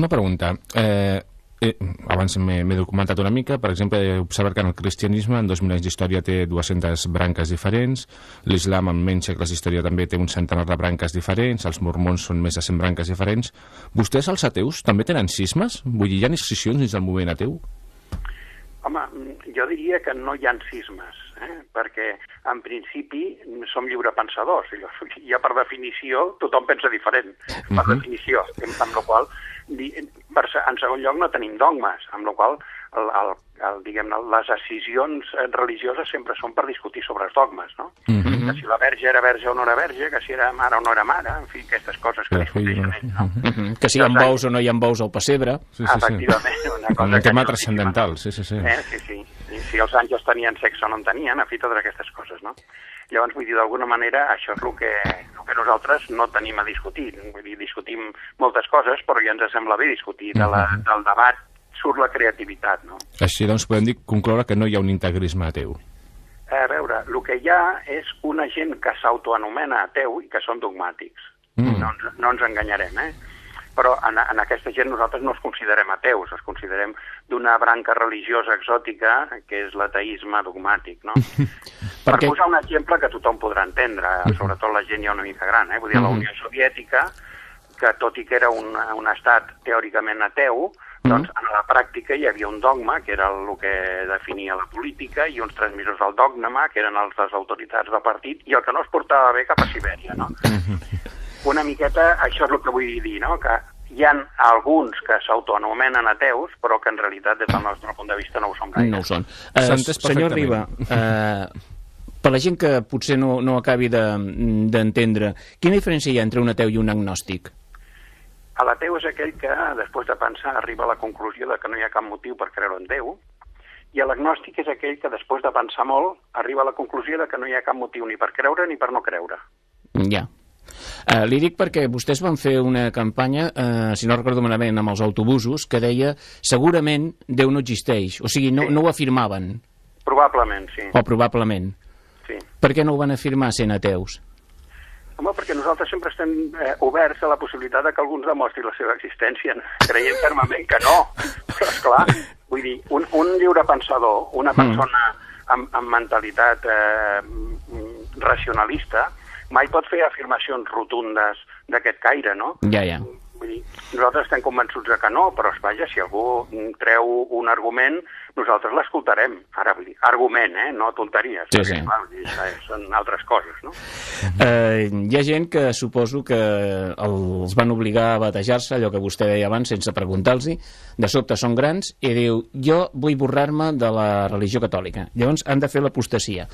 Una pregunta. Eh, eh, abans m'he documentat una mica. Per exemple, he observat que en el cristianisme, en 2.000 anys d'història, té 200 branques diferents. L'islam, en menys segles d'història, també té un centenar de branques diferents. Els mormons són més de 100 branques diferents. Vostès, els ateus, també tenen cismes? Vull dir, hi ha escissions dins del moviment ateu? Home, jo diria que no hi ha cismes, eh? perquè en principi som lliurepensadors, i ja per definició tothom pensa diferent, per Mhm. definició, amb la qual di- per, en segon lloc no tenim dogmes, amb la qual el, el, el, diguem les decisions eh, religioses sempre són per discutir sobre els dogmes, no? Mhm. Que si la verge era verge o no era verge, que si era mare o no era mare, en fi, aquestes coses que discuteixen ells, no? Mhm. Que si hi ha bous o no hi ha bous al pessebre. Sí, sí, sí. Efectivament, una cosa Un tema transcendental, sí, sí, sí. Eh? Sí, sí. I si els àngels tenien sexe o no en tenien, en fi, totes aquestes coses, no? Llavors, vull dir, d'alguna manera, això és el que, el que nosaltres no tenim a discutir. Vull dir, discutim moltes coses, però ja ens sembla bé discutir. De la, Mhm. del debat surt la creativitat, no? Així, doncs, podem dir, concloure que no hi ha un integrisme ateu. A veure, el que hi ha és una gent que s'autoanomena ateu i que són dogmàtics. Mm. No, no ens enganyarem, eh? Però en, en aquesta gent nosaltres no els considerem ateus, els considerem d'una branca religiosa exòtica, que és l'ateisme dogmàtic, no? per Perquè- posar un exemple que tothom podrà entendre, sobretot la gent ja una mica gran, eh? Vull dir, la Mhm. Unió Soviètica, que tot i que era un, un estat teòricament ateu, doncs en la pràctica hi havia un dogma, que era el que definia la política, i uns transmissors del dogma, que eren els les autoritats del partit, i el que no es portava bé cap a Sibèria, no? Una miqueta, això és el que vull dir, no? Que hi han alguns que s'autoanomenen ateus, però que en realitat, des del nostre punt de vista, no ho són gaire. No ho són. Eh, senyor Riba, eh, per la gent que potser no, no acabi de- d'entendre, quina diferència hi ha entre un ateu i un agnòstic? L'ateu és aquell que, després de pensar, arriba a la conclusió de que no hi ha cap motiu per creure en Déu, i l'agnòstic és aquell que, després de pensar molt, arriba a la conclusió de que no hi ha cap motiu ni per creure ni per no creure. Ja. Uh, li dic perquè vostès van fer una campanya, uh, si no recordo malament, amb els autobusos, que deia segurament Déu no existeix. O sigui, no, no ho afirmaven, Probablement, sí. o probablement. sí. Per què no ho van afirmar sent ateus? Home, perquè nosaltres sempre estem eh, oberts a la possibilitat de que algú ens demostri la seva existència. Creiem fermament que no. Però, esclar, vull dir, un, un lliure pensador, una persona amb, amb mentalitat eh, mm, racionalista, mai pot fer afirmacions rotundes d'aquest caire, no? Ja, ja. Vull dir, nosaltres estem convençuts de que no, però vaja, si algú treu un argument, nosaltres l'escoltarem. Ara, vull dir, argument, eh? no tonteries. Sí, perquè, sí. clar, vull dir, és- són altres coses, no? Eh, hi ha gent que suposo que els van obligar a batejar-se, allò que vostè deia abans, sense preguntar-los de sobte són grans, i diu, jo vull borrar-me de la religió catòlica. Llavors han de fer l'apostasia.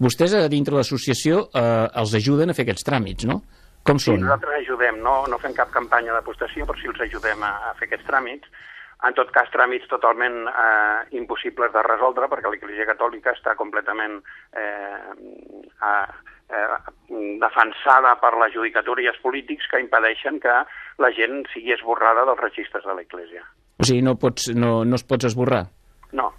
Vostès, a dintre de l'associació, eh, els ajuden a fer aquests tràmits, no? Com Sí, són? nosaltres ajudem, no, no fem cap campanya d'apostació, però sí els ajudem a, a fer aquests tràmits. En tot cas, tràmits totalment eh, impossibles de resoldre, perquè l'Església Catòlica està completament eh, a, eh, defensada per la judicatura i els polítics que impedeixen que la gent sigui esborrada dels registres de l'Església. O sigui, no, pots, no, no es pots esborrar? No,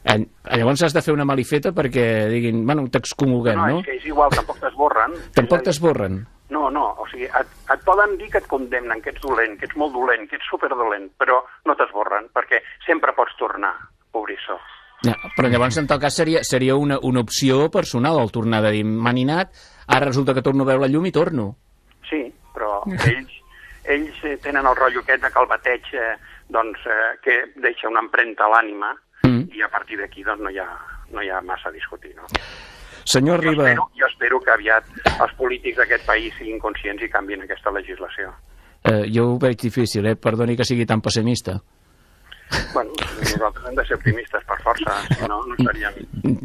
Eh, llavors has de fer una malifeta perquè diguin, bueno, t'excomulguem, no, no? és que és igual, tampoc t'esborren. Tampoc t'esborren. No, no, o sigui, et, et poden dir que et condemnen, que ets dolent, que ets molt dolent, que ets superdolent, però no t'esborren, perquè sempre pots tornar, pobrissó. Ja, però llavors en tal cas seria, seria una, una opció personal el tornar de dir m'han anat, ara resulta que torno a veure la llum i torno. Sí, però ells, ells eh, tenen el rotllo aquest de que el bateig eh, doncs, eh, que deixa una empremta a l'ànima Mm. i a partir d'aquí doncs, no, hi ha, no hi ha massa a discutir. No? Senyor Jo Riba, espero, jo espero que aviat els polítics d'aquest país siguin conscients i canvien aquesta legislació. eh, jo ho veig difícil, eh? perdoni que sigui tan pessimista. Bueno, nosaltres hem de ser optimistes per força, si no, no estaríem...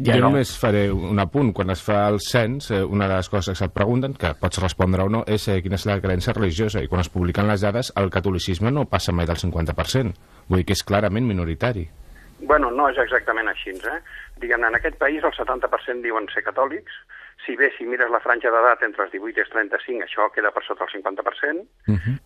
Ja jo només faré un apunt. Quan es fa el cens, eh, una de les coses que et pregunten, que pots respondre o no, és eh, quina és la creença religiosa. I quan es publiquen les dades, el catolicisme no passa mai del 50%. Vull dir que és clarament minoritari. Bueno, no és exactament així, eh? Diguem, en aquest país el 70% diuen ser catòlics, si bé si mires la franja d'edat entre els 18 i els 35, això queda per sota el 50%,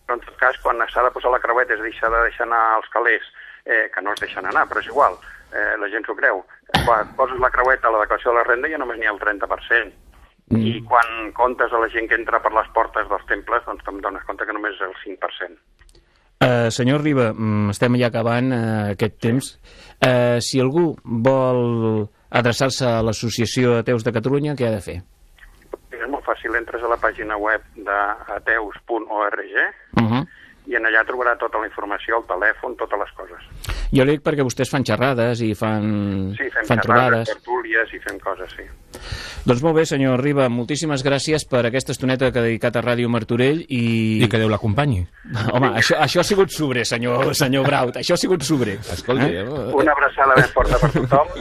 però en tot cas, quan s'ha de posar la creueta és deixar de deixar anar els calés, eh, que no es deixen anar, però és igual, eh, la gent s'ho creu. Quan poses la creueta a la declaració de la renda ja només n'hi ha el 30%. I quan comptes a la gent que entra per les portes dels temples, doncs te'n dones compte que només és el 5%. Eh, senyor Riba, mm, estem ja acabant eh, aquest temps. Eh, si algú vol adreçar-se a l'Associació Ateus de Catalunya, què ha de fer? És molt fàcil, entres a la pàgina web d'ateus.org Uh -huh. I en allà trobarà tota la informació, el telèfon, totes les coses. Jo li dic perquè vostès fan xerrades i fan, Sí, fem fan xerrades, trobades. tertúlies i fem coses, sí. Doncs molt bé, senyor Riba, moltíssimes gràcies per aquesta estoneta que ha dedicat a Ràdio Martorell i... I que Déu l'acompanyi. Home, això, això ha sigut sobre, senyor, senyor Braut, això ha sigut sobre. Escolti, eh? Una abraçada ben forta per tothom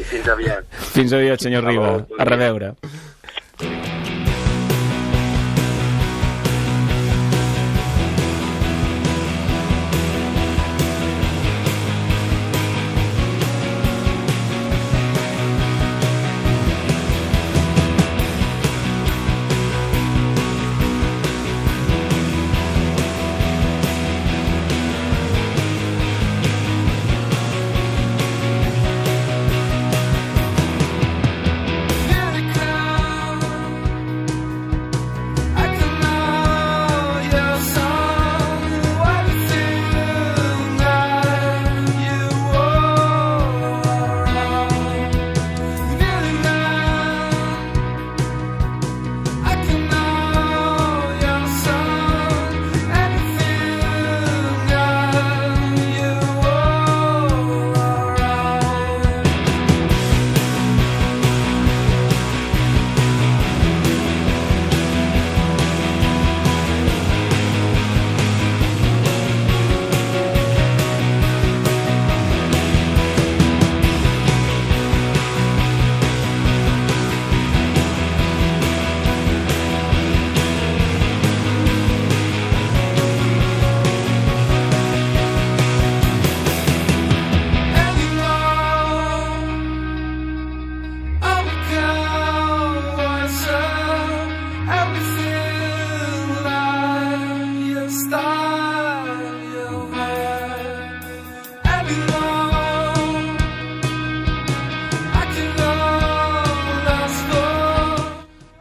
i fins aviat. Fins aviat, senyor Riba. A reveure.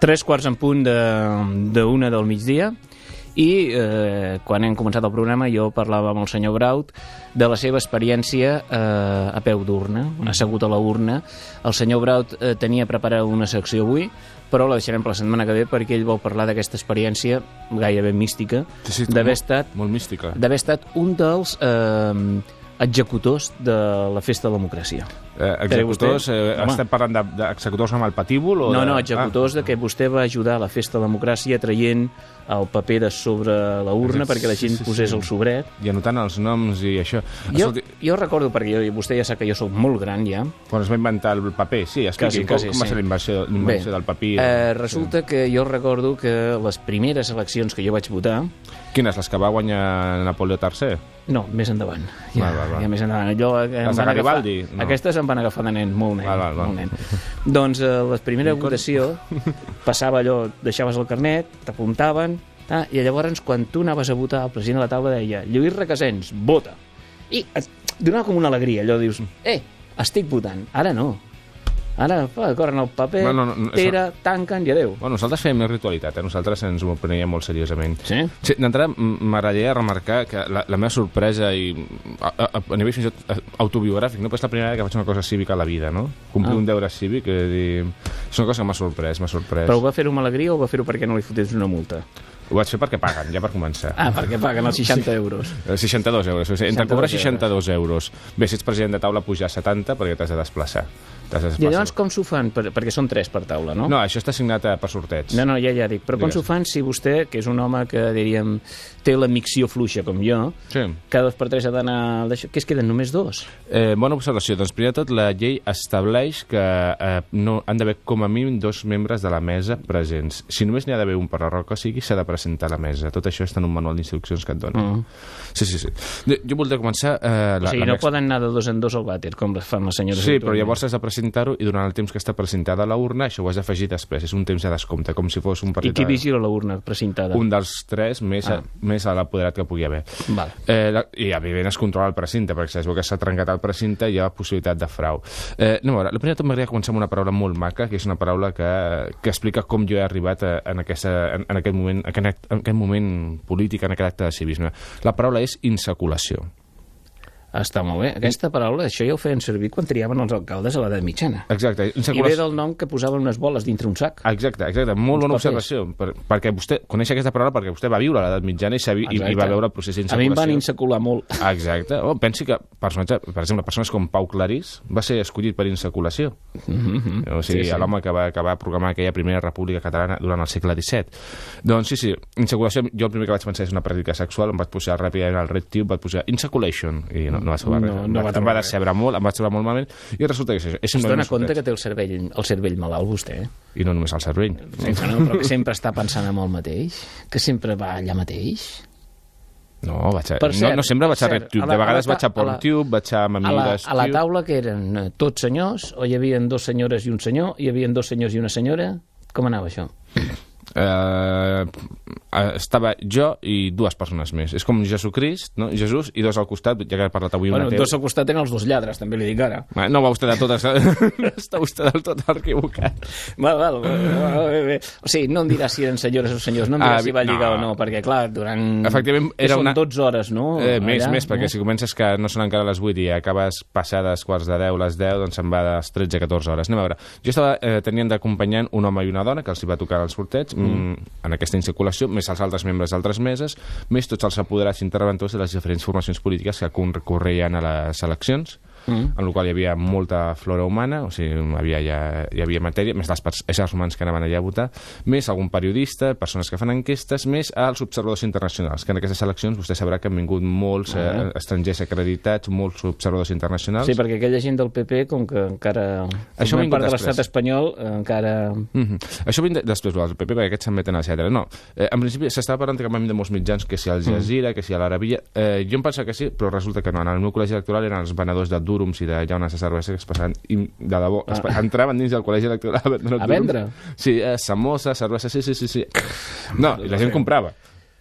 Tres quarts en punt de, de una del migdia i eh, quan hem començat el programa jo parlava amb el senyor Braut de la seva experiència eh, a peu d'urna, assegut a la urna. El senyor Braut eh, tenia preparada una secció avui, però la deixarem per la setmana que ve perquè ell vol parlar d'aquesta experiència gairebé mística Sí, sí, d'haver estat, molt mística. estat un dels eh, executors de la Festa de la Democràcia. Eh, executors, vostè- eh, Home. estem parlant de- d'executors amb el patíbul? O No, no, executors de que vostè va ajudar a la Festa de la Democràcia traient el paper de sobre la urna Exacte, perquè la gent sí, sí, posés sí. el sobret. Ah, I anotant els noms i això. Jo, Escolti, jo recordo, perquè jo, vostè ja sap que jo sóc molt gran ja, quan es va inventar el paper, sí, expliqui, Quasi, quasi, com, com va sí. ser la invenció, la invenció Bé, del paper. Eh, resulta que jo recordo que les primeres eleccions que jo vaig votar, Quines, les que va guanyar Napoleó III? no, més endavant. Ja, Val, val, val. ja més endavant. Allò, eh, Les de van agafar- Garibaldi? No. Aquestes em van agafar de nen, molt nen. Val, val, val. Molt nen. doncs eh, la primera votació passava allò, deixaves el carnet, t'apuntaven, ah, i llavors quan tu anaves a votar, el president de la taula deia Lluís Requesens, vota. I et donava com una alegria, allò dius, eh, estic votant. Ara no. Ara fa, corren el paper, No, no, no, no, tira, tanquen i adeu. Bueno, nosaltres fèiem més ritualitat, eh? nosaltres ens ho preníem molt seriosament. Sí? sí D'entrada, m'agradaria remarcar que la, la meva sorpresa i a, a, a nivell fins i tot eh, autobiogràfic, no? Però és la primera vegada que faig una cosa cívica a la vida, no? Complir Ah. un deure cívic, és, dir, és una cosa que m'ha sorprès, m'ha sorprès. Però ho va fer-ho amb alegria o va fer-ho perquè no li fotés una multa? Ho vaig fer perquè paguen, ja per començar. Ah, perquè paguen els 60 euros. Eh, 62 euros. O sigui, entre 62 cobrar 62 euros. Bé, si ets president de taula, pujar a 70 perquè t'has de desplaçar. I llavors com s'ho fan? Per, perquè són tres per taula, no? No, això està signat eh, per sorteig. No, no, ja, ja dic. Però com Digues. s'ho fan si vostè, que és un home que, diríem, té la micció fluixa com jo, Sí. cada dos per tres ha d'anar... Què es queden? Només dos? Eh, bona observació. Doncs, primer de tot, la llei estableix que eh, no, han d'haver com a mínim dos membres de la mesa presents. Si només n'hi ha d'haver un per la que sigui, s'ha de presentar a la mesa. Tot això està en un manual d'instruccions que et dona. Mm. Sí, sí, sí. Jo, voldria començar... Eh, o sigui, la no poden anar de dos en dos al vàter, com les fan les senyores. Sí, però llavors has de presentar-ho i durant el temps que està presentada a la urna això ho has d'afegir després. És un temps de descompte, com si fos un I partit... qui de- vigila la urna precintada? Un dels tres més, Ah. ah. més a l'apoderat que pugui haver. Val. Eh, la, I, evidentment, es controla el precinte, perquè si es veu que s'ha trencat el precinte hi ha possibilitat de frau. Eh, no, a veure, la primera tot m'agradaria començar amb una paraula molt maca, que és una paraula que, que explica com jo he arribat a, en, aquesta, en, en, aquest moment, en, aquest, en aquest moment polític, en aquest acte de civisme. La paraula és insaculació. Està molt bé. Aquesta paraula, això ja ho feien servir quan triaven els alcaldes a l'edat mitjana. Exacte. I ve del nom que posaven unes boles dintre un sac. Exacte, exacte. Molt bona observació. Per, perquè vostè coneix aquesta paraula perquè vostè va viure a l'edat mitjana i, sabi, i, i va veure el procés A mi d'insaculació. em van insacular molt. Exacte. Oh, pensi que, personatge, per exemple, persones com Pau Clarís va ser escollit per insaculació. Mhm. O sigui, Sí, sí. l'home que va, que va programar aquella primera república catalana durant el segle XVII. Doncs sí, sí, insaculació, jo el primer que vaig pensar és una pràctica sexual, em vaig posar ràpidament al RedTube, vaig posar insaculation, i no, no va trobar res. No, no va, va em trobar va decebre molt, em va decebre molt malament, i resulta que és això. És Es dona compte que té el cervell, el cervell malalt, vostè? eh? I no només el cervell. Sí, no, però que sempre està pensant en el mateix, que sempre va allà mateix. No, vaig a, Per cert, no, no sempre vaig a RedTube, de vegades a la vaig a PornTube, vaig a A la, a la taula que eren eh, tots senyors, o hi havia dos senyores i un senyor, hi havia dos senyors i una senyora? Com anava això? Eh, eh, estava jo i dues persones més. És com Jesucrist, no? Jesús i dos al costat, ja que he parlat avui Bueno, una teu. dos al costat tenen els dos lladres, també li dic ara. No va vostè de tot, està, està vostè del tot equivocat. Val, val, val, val, bé, bé. O sigui, no em dirà si eren senyores o senyors, no em dirà Ah, si va no. lligar o no, perquè, clar, durant... Efectivament, era són una- 12 hores, no? Eh, més, Allà, més, perquè no? si comences que no són encara les 8 i acabes passades quarts de 10, les 10, doncs se'n va a les 13-14 hores. Anem a veure. Jo estava eh, tenint d'acompanyant un home i una dona que els hi va tocar el sorteig mm. Mm. en aquesta insaculació, més els altres membres d'altres meses, més tots els apoderats interventors de les diferents formacions polítiques que concorreien a les eleccions Mm. en el qual hi havia molta flora humana, o sigui, hi havia, ja, hi havia matèria, més els éssers humans que anaven allà a votar, més algun periodista, persones que fan enquestes, més els observadors internacionals, que en aquestes eleccions vostè sabrà que han vingut molts eh, estrangers acreditats, molts observadors internacionals. Sí, perquè aquella gent del PP, com que encara... Això vingut part de l'estat espanyol, encara... Mm -hmm. Això de, després del PP, perquè aquests se'n meten, etc. No, eh, en principi s'estava parlant també de molts mitjans, que si al Jazeera, que si a l'Arabia... Eh, jo em pensava que sí, però resulta que no. En el meu col·legi electoral eren els venedors de durums i llaunes de cervesa que es passaven, i de debò, es, Ah. entraven dins del col·legi electoral a vendre A vendre? Sí, eh, samosa, cervesa, sí, sí, sí, sí. No, i la gent comprava.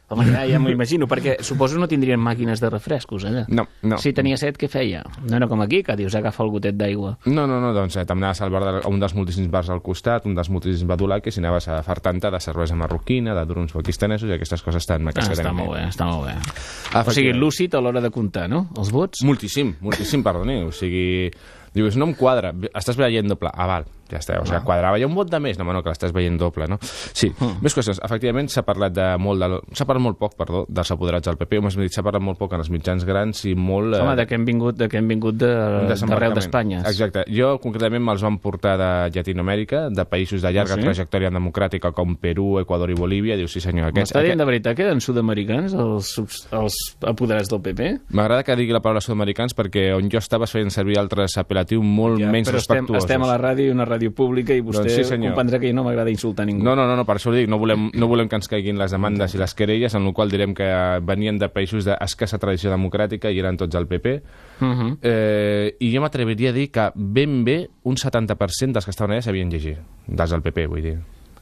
Home, ja, ja m'ho imagino, perquè suposo no tindrien màquines de refrescos, allà. No, no. Si tenia set, què feia? No era com aquí, que dius agafa el gotet d'aigua. No, no, no, doncs eh, te'n anaves al bar de, a un dels moltíssims bars al costat, un dels moltíssims badulaques, i anaves a fartar-te de cervesa marroquina, de durons pakistanesos, i aquestes coses tan maques Ah, que està molt bé, està molt bé. Ah, o sigui, lúcid a l'hora de comptar, no? Els vots? Moltíssim, moltíssim, perdoni. O sigui, dius, no em quadra, estàs veient doble. Ah, val, ja està, o sigui, quadrava. Hi ha un vot de més? No, no, que l'estàs veient doble, no? Sí, Hmm. més qüestions. Efectivament, s'ha parlat de molt del... S'ha parlat molt poc, perdó, dels apoderats del PP, o més dit, s'ha parlat molt poc en els mitjans grans i molt... eh, Home, de què hem vingut, de què hem vingut de, d'arreu d'Espanya. Exacte. Jo, concretament, me'ls van portar de Llatinoamèrica, de països de llarga Ah, sí? trajectòria democràtica com Perú, Equador i Bolívia. Dius, sí senyor, aquests... M'està dient de veritat que eren sud-americans, els, els apoderats del PP? M'agrada que digui la paraula sud-americans perquè on jo estava es feien servir altres apel·latius molt Ja, menys però estem, respectuosos. estem a la ràdio, una ràdio pública, i vostè Doncs sí, senyor. comprendrà que no m'agrada insultar ningú. No, no, no, no, per això ho dic, no volem, no volem que ens caiguin les demandes i les querelles, en el qual direm que venien de països d'escassa tradició democràtica i eren tots al PP. Uh -huh. Eh, I jo m'atreviria a dir que ben bé un 70% dels que estaven allà sabien llegir, dels del PP, vull dir.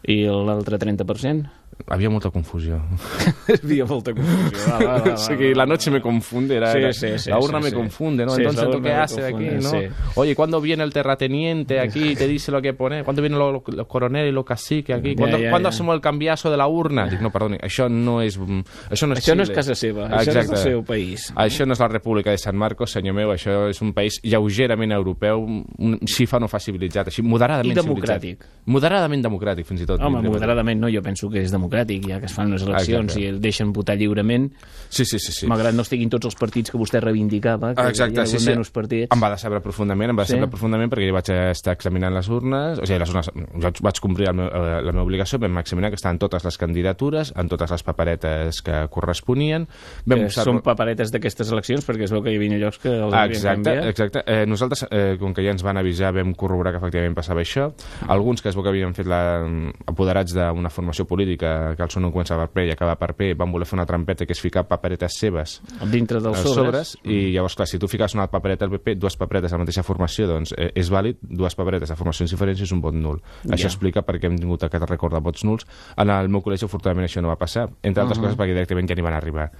I l'altre 30%? Havia molta confusió. Havia molta confusió. Va, va, va, va, o sigui, la noche me confunde, era, Sí, era- sí, sí, la urna sí, me sí. confunde, ¿no? Sí, Entonces, ¿tú qué haces aquí, no? sí. Oye, ¿cuándo viene el terrateniente aquí y te dice lo que pone? ¿Cuándo vienen los, los coroneles y los caciques aquí? ¿Cuándo, ya, ¿cuándo ya. hacemos el cambiazo de la urna? Dic, no, perdoni, això no és... Això no és, Això no és Xile. casa seva, això no és el seu país. Això no és la República de Sant Marcos, senyor meu, això és un país lleugerament europeu, un xifano civilitzat, així, moderadament I democràtic. civilitzat. Moderadament democràtic, fins i tot. Home, diria. moderadament no, jo penso que és democràtic, ja que es fan unes eleccions Exacte. i el deixen votar lliurement, Sí, sí, sí. sí. malgrat no estiguin tots els partits que vostè reivindicava, que hi ha Exacte, sí, sí. menys partits. Em va decebre profundament, em va Sí? decebre profundament perquè jo vaig estar examinant les urnes, o sigui, les urnes, jo vaig complir el meu, eh, la meva obligació, vam examinar que estaven totes les candidatures, en totes les paperetes que corresponien. Vam que observar- són paperetes d'aquestes eleccions, perquè es veu que hi havia llocs que els havien Exacte, canviat. exacte. Eh, nosaltres, eh, com que ja ens van avisar, vam corroborar que efectivament passava això. Alguns que es veu que havien fet la, apoderats d'una formació política, que el seu nom comença per P i acaba per P, van voler fer una trampeta que és ficar paperetes seves Dintre dels als sobres. i llavors, clar, si tu fiques una papereta al PP, dues paperetes de la mateixa formació, doncs eh, és vàlid, dues paperetes de formacions diferents és un vot nul. Ja. Això explica per què hem tingut aquest rècord de vots nuls. En el meu col·legi, afortunadament, això no va passar, entre altres Mhm. coses perquè directament ja n'hi van arribar.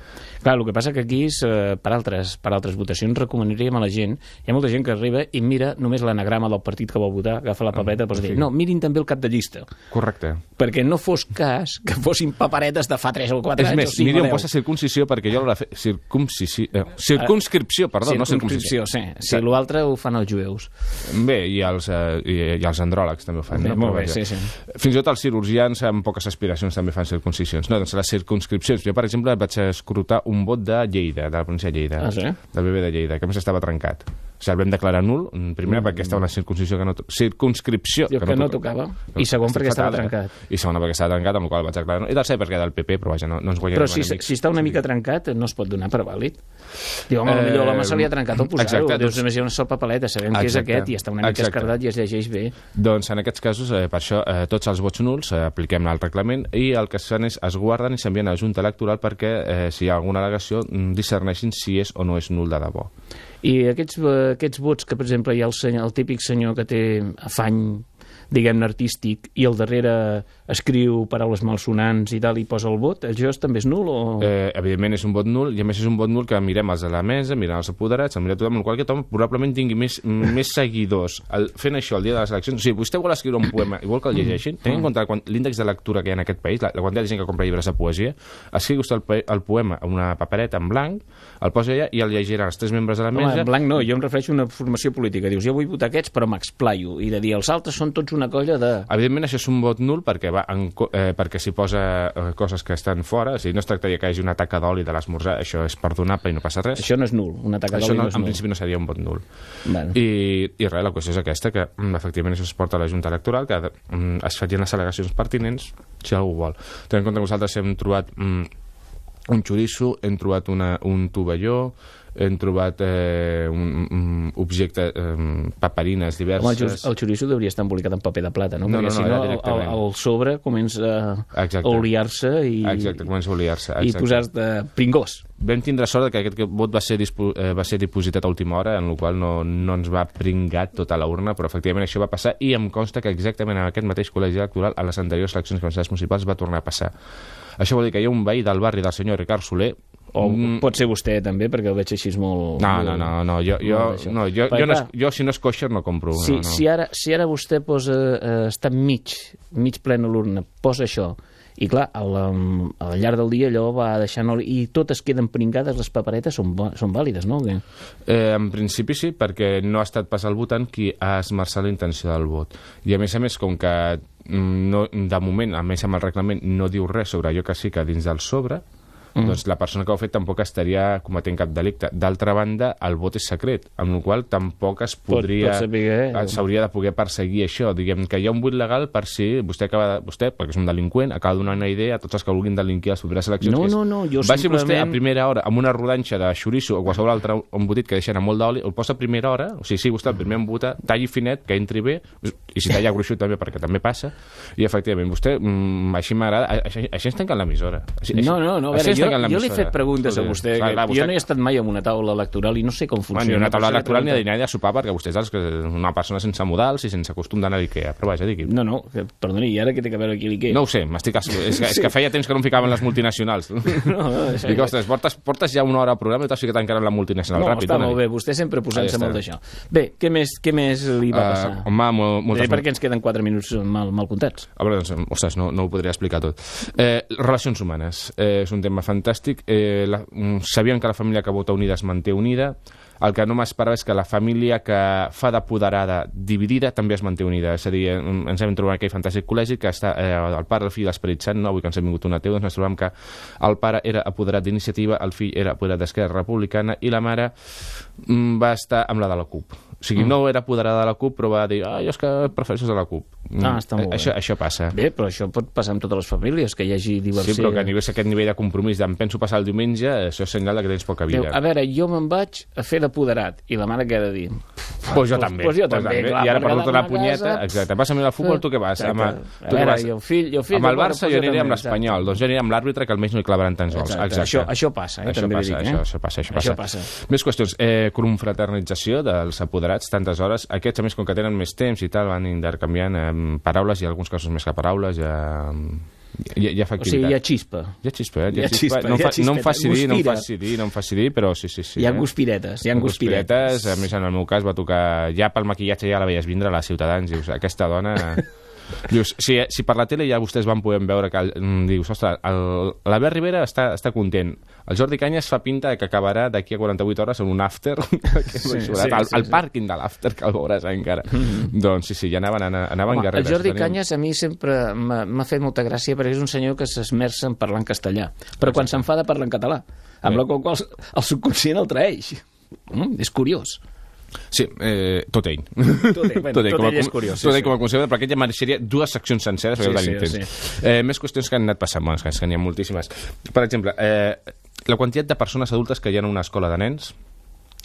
Clar, el que passa que aquí, és, eh, per, altres, per altres votacions, recomanaríem a la gent, hi ha molta gent que arriba i mira només l'anagrama del partit que vol votar, agafa la papereta i posa dir, sí. no, mirin també el cap de llista, Correcte. perquè no fos cas que fossin paperetes de fa 3 o 4 És anys més, o 5 miri o on 10. posa circuncisió, perquè jo l'he fet... Circumcisió, eh, circunscripció, perdó, no circuncisió. sí. Sí, l'altre ho fan els jueus. Bé, i els, eh, i, i els andròlegs també ho fan. Bé, no? molt bé, sí, sí. Fins i tot els cirurgians amb poques aspiracions també fan circuncisions. No, doncs les circunscripcions. Jo, per exemple, vaig escrutar un vot de Lleida, de la província de Lleida. Ah, sí? Del BB de Lleida, que més estava trencat. O sigui, el vam declarar nul, mm, primer perquè estava una circuncisió que no... Circunscripció Jo, que no tocava. I segon perquè estava eh? trencat. I segon perquè estava trencat, amb el qual vaig declarar nul. I tercer perquè del PP, però vaja, no, no ens guanyarem Però si, enemics. si està una mica trencat, no es pot donar per vàlid. Diu, home, Eh, potser l'home se li ha trencat el posar-ho. exacte, doncs- només hi ha una sola papeleta, sabem que és Exacte. aquest i està una mica Exacte. escardat i es llegeix bé. Doncs en aquests casos, eh, per això, eh, tots els vots nuls eh, apliquem el reglament i el que es fan és es guarden i s'envien a la Junta Electoral perquè, eh, si hi ha alguna al·legació, mm, discerneixin si és o no és nul de debò. I aquests, eh, aquests vots que, per exemple, hi ha el, senyor, el típic senyor que té afany diguem-ne, artístic, i al darrere escriu paraules malsonants i tal, i posa el vot, això també és nul o... Eh, evidentment és un vot nul, i a més és un vot nul que mirem els de la mesa, mirem els apoderats, el mirem tothom, amb el qual que tothom probablement tingui més, més seguidors el, fent això el dia de les eleccions. O sigui, vostè vol escriure un poema i vol que el llegeixin, tenint en compte l'índex de lectura que hi ha en aquest país, la, la quantitat de gent que compra llibres de poesia, escriu vostè el, el poema a una papereta en blanc, el posa allà i el llegiran els tres membres de la Home, mesa. en blanc no, jo em refereixo a una formació política. Dius, jo vull votar aquests, però m'explaio. I de dir, els altres són tots una colla de... Evidentment això és un vot nul perquè, va en, eh, perquè s'hi posa eh, coses que estan fora, o sigui, no es tractaria que hi hagi una taca d'oli de l'esmorzar, això és perdonable i no passa res. Això no és nul, una taca d'oli no, no és en nul. principi no seria un vot nul. Bueno. I, I res, la qüestió és aquesta, que mm, efectivament això es porta a la Junta Electoral, que mm, es facin les al·legacions pertinents, si algú vol. Tenint en compte que nosaltres hem trobat mm, un xoriço, hem trobat una, un tovalló, hem trobat eh, un, un objecte, eh, paperines diverses... Home, el, el xoriço hauria estar embolicat en paper de plata, no? No, Perquè no, no, si no, el, el, sobre comença a Exacte. oliar-se i, Exacte, comença a oliar-se. i posar-te pringós. Vam tindre sort que aquest vot va ser, eh, va ser dipositat a última hora, en la qual no, no ens va pringar tota la urna, però efectivament això va passar i em consta que exactament en aquest mateix col·legi electoral a les anteriors eleccions municipals va tornar a passar. Això vol dir que hi ha un veí del barri del senyor Ricard Soler O Mm. pot ser vostè també, perquè el veig així molt... No, no, no, no, jo, jo, no, jo, jo, no, jo si no és kosher no compro. si, no, no. si, ara, si ara vostè posa, eh, està mig, mig plena l'urna, posa això, i clar, al, al llarg del dia allò va deixant... I totes queden pringades, les paperetes són, són vàlides, no? Eh, en principi sí, perquè no ha estat pas el votant qui ha esmerçat la intenció del vot. I a més a més, com que mm, no, de moment, a més amb el reglament, no diu res sobre allò que sí que dins del sobre, Mm. doncs la persona que ho ha fet tampoc estaria cometent cap delicte. D'altra banda, el vot és secret, amb la qual tampoc es podria... saber, eh? S'hauria de poder perseguir això. Diguem que hi ha un vot legal per si vostè, acaba de, vostè perquè és un delinqüent, acaba de donar una idea a tots els que vulguin delinquir a les properes eleccions. No, no, no, jo Vagi vostè a simplement- primera hora amb una rodanxa de xoriço o qualsevol altre embotit que deixen amb molt d'oli, el posa a primera hora, o sigui, sí, vostè el primer embotat, talli finet, que entri bé, i si talla gruixut també, perquè també passa, i efectivament, vostè, mm, així m'agrada, així, així ens tanquen l'emissora. No, no, no, a veure, ens jo, jo li he fet preguntes a vostè, clar, que clar, jo no he estat mai en una taula electoral i no sé com Bueno, funciona. ni una taula electoral ni de dinar ni de sopar perquè vostè és que una persona sense modals i sense costum d'anar a l'IKEA. Però vaja, digui. No, no, que, perdoni, i ara què té a veure aquí l'IKEA? No ho sé, m'estic... És, que, és que feia temps que no em ficava en les multinacionals. No, no, Dic, ostres, portes, portes ja una hora al programa i t'has ficat encara en la multinacional. No, Ràpid, està molt bé, vostè sempre posant-se molt d'això. Bé, què més, què més li va Eh, passar? home, mo- moltes- Bé, perquè ens queden 4 minuts mal, mal comptats. A veure, doncs, ostres, no, no ho podria explicar tot. Eh, relacions humanes. Eh, és un tema fantàstic. Eh, la, mm, sabíem que la família que vota unida es manté unida. El que no m'esperava és que la família que fa d'apoderada dividida també es manté unida. És a dir, eh, ens hem trobat aquell fantàstic col·legi que està eh, el pare, el fill i l'Esperit Sant, no? avui que ens hem vingut un ateu, doncs ens trobem que el pare era apoderat d'iniciativa, el fill era apoderat d'Esquerra Republicana i la mare mm, va estar amb la de la CUP. O sigui, Mm. no era apoderada de la CUP, però va dir, ah, jo és que prefereixo de la CUP. Mm, Ah, està molt bé. això, això passa. Bé, però això pot passar amb totes les famílies, que hi hagi diversió. Sí, però que a nivell, aquest nivell de compromís d'em penso passar el diumenge, això és senyal que tens poca vida. Diu, a veure, jo me'n vaig a fer d'apoderat. I la mare què ha de dir? Pues jo també. Pues jo Pues també, clar, I ara per tota la punyeta, casa. exacte. Passa-me el futbol, tu què vas? Exacte. Amb, A tu veure, vas? el fill- el fill, amb el Barça jo jo aniré amb també, l'Espanyol, doncs jo aniré amb l'àrbitre que almenys no hi clavaran tants gols. Exacte. Això- això passa, eh, Això també passa, dic, eh? això, això passa, això passa. Això passa. Més qüestions. Eh, confraternització dels apoderats, tantes hores. Aquests, a més, com que tenen més temps i tal, van intercanviant eh, paraules i en alguns casos més que paraules, ja... Hi, ha- hi ha O sigui, hi ha xispa. Hi ha xispa, eh? Hi ha xispa, no, hi ha fa, no em faci dir, no em faci dir, no em faci dir, però sí, sí, sí. Hi ha eh? guspiretes, hi ha guspiretes. A més, en el meu cas va tocar... Ja pel maquillatge ja la veies vindre a la Ciutadans. Dius, aquesta dona... Dius, si, si per la tele ja vostès van poder veure que... mm, Dius, ostres, el- l'Albert Rivera està, està content. El Jordi Canyes fa pinta que acabarà d'aquí a 48 hores en un after que Sí, sí, sí, sí, al, sí, al sí. pàrquing de l'after, que el veuràs encara. Mhm. Doncs sí, sí, ja anaven, anaven Home, el guerreres. Jordi Tenien- Canyes a mi sempre m'ha fet molta gràcia perquè és un senyor que s'esmerça en parlar en castellà, però quan s'enfada parla en català, amb Bé. la qual cosa el subconscient el traeix. Mm, és curiós. Sí, eh, tot ell. Tot ell, bueno, tot com a ell és curiós, sí, Tot ell sí. com a concepte, perquè ell ja mereixeria dues seccions senceres Sí, sí, sí, sí. Eh, més qüestions que han anat passant, bueno, és que n'hi ha moltíssimes. Per exemple, eh, la quantitat de persones adultes que hi ha en una escola de nens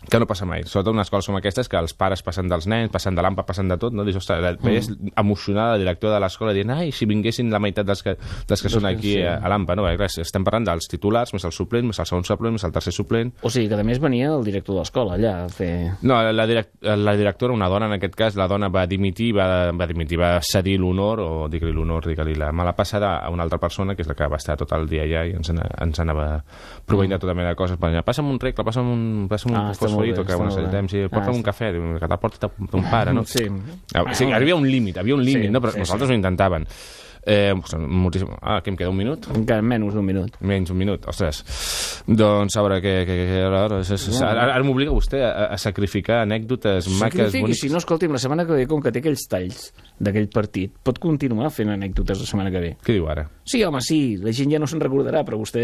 que no passa mai, sobretot unes escoles com aquestes que els pares passen dels nens, passen de l'AMPA, passen de tot, no? Dius, ostres, la- veies emocionada la directora de l'escola dient, ai, si vinguessin la meitat dels que, dels que són aquí sí. a, a l'AMPA, no? Clar, estem parlant dels titulars, més el suplent, més el segon suplent, més el tercer suplent, O sigui, que a més venia el director de l'escola allà a fer... no, la, direct, la directora, una dona en aquest cas, la dona va dimitir, va, va dimitir, va cedir l'honor, o digue-li l'honor, digue-li la mala passada a una altra persona, que és la que va estar tot el dia allà i ens, ens anava proveint de tota mena de coses. Per passa'm un regle, passa'm un, passa'm un Ah, molt bé, fosforito, que bé. necessitem, sí, Ah, porta'm un està- cafè, que te'l porti ton pare, no? Sí. Ah, o hi havia un límit, havia un límit, Sí, no? però sí, nosaltres sí. ho intentaven. Eh, ostres, moltíssim. Ah, que em queda un minut? Encara menys d'un minut. Menys un minut, ostres. Doncs, a veure, què, què, què, ara, ara, ara, m'obliga vostè a, a sacrificar anècdotes maques, Sacrifiqui, boniques. si no, escolti'm, la setmana que ve, com que té aquells talls d'aquell partit, pot continuar fent anècdotes la setmana que ve. Què diu ara? Sí, home, sí, la gent ja no se'n recordarà, però vostè,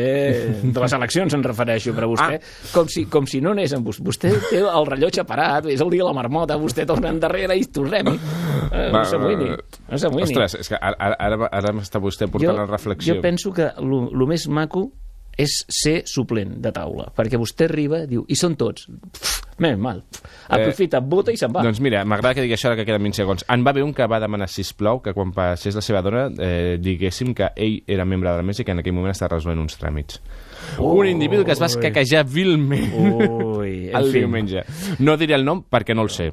de les eleccions se'n refereixo, però vostè, Ah. com, si, com si no anés amb vostè, vostè té el rellotge parat, és el dia de la marmota, vostè torna endarrere i tornem. Eh, no s'amoïni, no s'amoïni. Ostres, és que ara, ara, ara, m'està vostè portant a reflexió. Jo penso que el més maco és ser suplent de taula, perquè vostè arriba diu, i són tots. Més mal. Aprofita, vota i se'n va. Doncs mira, m'agrada que digui això ara que queden 20 segons. En va haver un que va demanar, sisplau, que quan passés la seva dona eh, diguéssim que ell era membre de la mesa i que en aquell moment està resolent uns tràmits. un individu que es va escaquejar vilment Ui, en el fi. diumenge. No diré el nom perquè no el sé.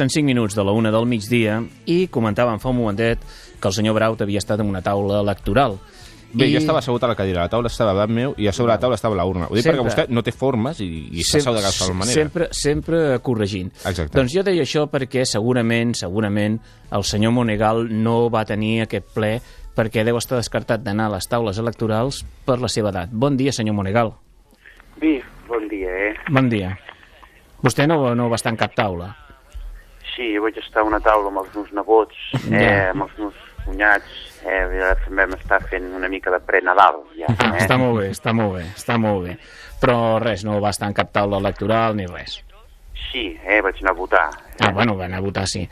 Passen 5 minuts de la una del migdia i comentàvem fa un momentet que el senyor Braut havia estat en una taula electoral. Bé, I- jo estava assegut a la cadira, la taula estava davant meu i a sobre la taula estava la urna. Ho dic Sempre- perquè vostè no té formes i, i s'asseu de qualsevol manera. Sempre, sempre corregint. Exacte. Doncs jo deia això perquè segurament, segurament, el senyor Monegal no va tenir aquest ple perquè deu estar descartat d'anar a les taules electorals per la seva edat. Bon dia, senyor Monegal. Bé, bon dia, eh? Bon dia. Vostè no, no va estar en cap taula. Sí, jo vaig estar a una taula amb els meus nebots, eh, amb els meus cunyats, eh, i ara també m'està fent una mica de pre-Nadal, ja. Eh? està molt bé, està molt bé, està molt bé. Però res, no va estar en cap taula electoral ni res. Sí, eh, vaig anar a votar. Ah, bueno, va anar a votar, sí.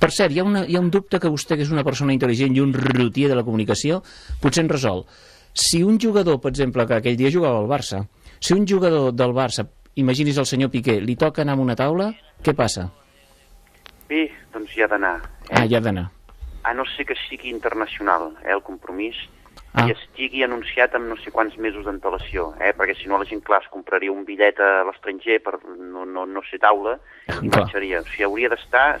Per cert, hi ha, una, hi ha un dubte que vostè, que és una persona intel·ligent i un rotier de la comunicació, potser en resol. Si un jugador, per exemple, que aquell dia jugava al Barça, si un jugador del Barça, imagini's el senyor Piqué, li toca anar a una taula, què passa? Bé, doncs hi ha d'anar. Ah, hi ha d'anar. A no ser que sigui internacional, eh, el compromís, Ah. i estigui anunciat amb no sé quants mesos d'antelació, eh, perquè si no la gent, clar, es compraria un bitllet a l'estranger per no, no, no ser taula i Clar. marxaria. O sigui, hauria d'estar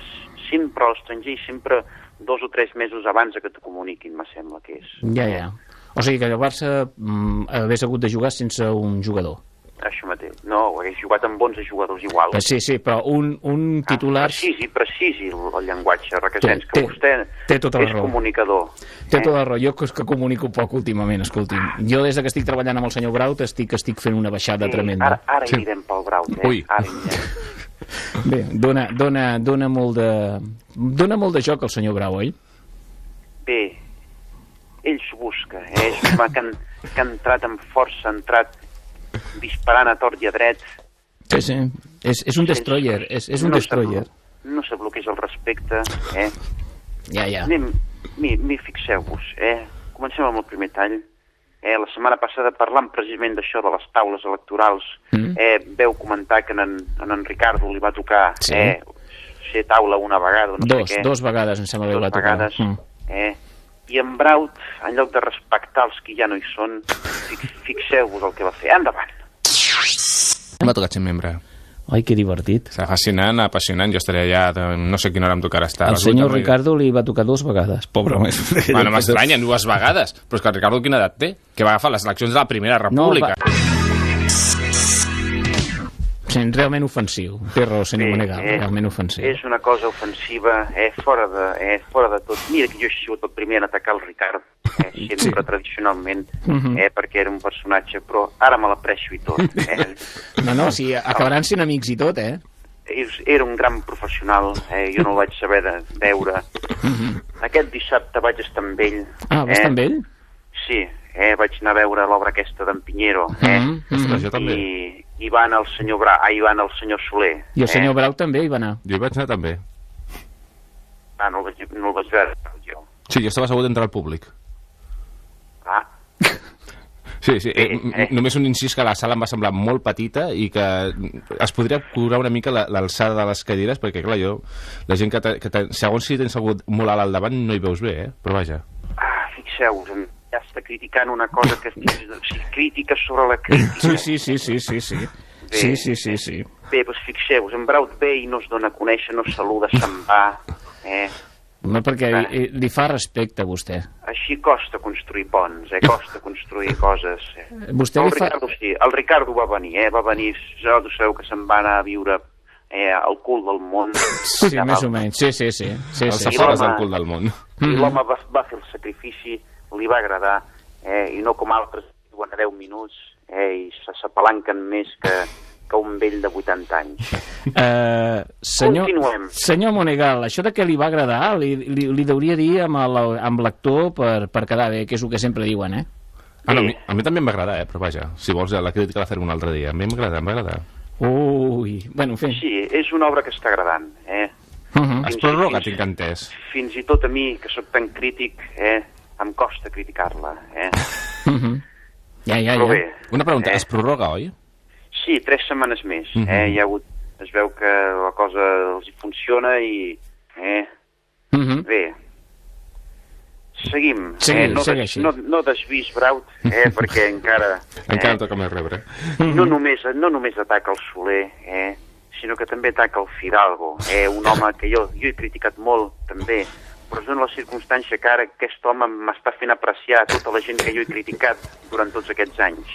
sempre a l'estranger i sempre dos o tres mesos abans que t'ho comuniquin, me sembla que és. Ja, ja. O sigui que el Barça mm, hagués hagut de jugar sense un jugador. Mateix. No, hagués jugat amb 11 jugadors igual. Eh, Sí, sí, però un, un titular... Precisi, precisi el, el llenguatge, Requesens, Té- que vostè té tota la és raó. comunicador. Té tota la raó, jo que, és que comunico poc últimament, escolti'm. Jo des de que estic treballant amb el senyor Braut estic, estic fent una baixada Sí, tremenda. Ara, ara sí. anirem pel Braut, eh? Ui. Ara anirem. Bé, dona, dona, dona, molt de, dona molt de joc el senyor Brau, oi? Bé, ell s'ho busca, eh? és un home que, que ha entrat amb força, ha entrat disparant a tort i a dret. Sí, sí. És, és un destroyer, és, és un no destroyer. Se, no se bloqueja el respecte, eh? Ja, ja. Anem, mi, mi, fixeu-vos, eh? Comencem amb el primer tall. Eh, la setmana passada parlant precisament d'això, de les taules electorals, Mm. eh, veu comentar que en, en, en, Ricardo li va tocar Sí. eh, ser taula una vegada, no Dos, sé què. dos vegades em sembla que va tocar. vegades. Mm. Eh? I en Braut, en lloc de respectar els que ja no hi són, fi- fixeu-vos el que va fer. Endavant! M'ha tocat ser membre. Ai, que divertit. Està fascinant, apassionant. Jo estaré allà, de, no sé quina hora em tocarà estar. El senyor Ricardo li va tocar dues vegades. Pobre home. Bueno, no m'estranya, dues vegades. Però és que el Ricardo quina edat té? Que va agafar les eleccions de la Primera República. Sí, realment ofensiu. Té raó, senyor Bé, Monegal, eh, realment ofensiu. És una cosa ofensiva, eh, fora, de, eh, fora de tot. Mira que jo he sigut el primer en atacar el Ricard, eh, sempre, Sí. tradicionalment, Mhm. eh, perquè era un personatge, però ara me l'aprecio i tot. Eh? No, no, sí, acabaran sent amics i tot, eh? És- Era un gran professional, eh, jo no el vaig saber de veure. Aquest dissabte vaig estar amb ell. Ah, va estar amb ell? Sí, eh, vaig anar a veure l'obra aquesta d'en Pinheiro. Eh? Mhm, mhm. Jo també. I, i va anar el senyor Bra, ah, i va anar el senyor Soler. I el senyor eh? Brau també hi va anar. Jo hi vaig anar també. Ah, no el vaig, no el vaig veure, jo. Sí, jo estava assegut entre el públic. Ah, Sí, sí, eh, Eh, eh. només un incís que la sala em va semblar molt petita i que es podria curar una mica la- l'alçada de les cadires, perquè clar, jo, la gent que, te, que te, segons si tens algú molt alt al davant no hi veus bé, eh? però vaja. ah fixeu-vos, en- ja està criticant una cosa que o sigui, crítica sobre la crítica. Sí, sí, sí, sí, sí, sí. Sí, sí, sí, sí. Bé, doncs fixeu-vos, en Braut ve i no es dona a conèixer, no es saluda, se'n va. Eh? No, perquè li, li fa respecte a vostè. Així costa construir ponts, eh? costa construir coses. Eh? Vostè el li fa... Ricardo, sí, el Ricardo va venir, eh? va venir, ja ho sabeu que se'n va anar a viure eh, al cul del món. Sí, més o menys. Sí, sí, sí. sí, Els sí. afores del cul del món. I l'home va, va fer el sacrifici, li va agradar, eh? i no com altres que diuen a 10 minuts eh? i s'apalanquen més que, que un vell de 80 anys. Uh, senyor, Continuem. senyor Monegal, això de que li va agradar li, li, li deuria dir amb l'actor per, per quedar bé, que és el que sempre diuen, eh? Ah, no, a, mi, a mi també em va agradar, eh? però vaja, si vols la crítica la farem un altre dia. A mi em va agradar, em va agradar. Ui, bueno, en fi. Sí, és una obra que està agradant. Eh? Uh -huh. Es prorroga, tinc entès. Fins i tot a mi, que sóc tan crític, eh? Em costa criticar-la. Eh? Uh -huh. Ja, ja, Però ja. bé, Una pregunta, Eh. es prorroga, oi? Sí, tres setmanes més. Mhm. eh? Hi ha hagut, es veu que la cosa els hi funciona i... Eh? Uh -huh. Bé, seguim. Segui, eh? no, segueixi. no, no desvis, Braut, eh? perquè encara... Encara toca més rebre. no només, no només ataca el Soler, eh? sinó que també ataca el Fidalgo, eh? un home que jo, jo he criticat molt, també, però es dona la circumstància que ara aquest home m'està fent apreciar tota la gent que jo he criticat durant tots aquests anys,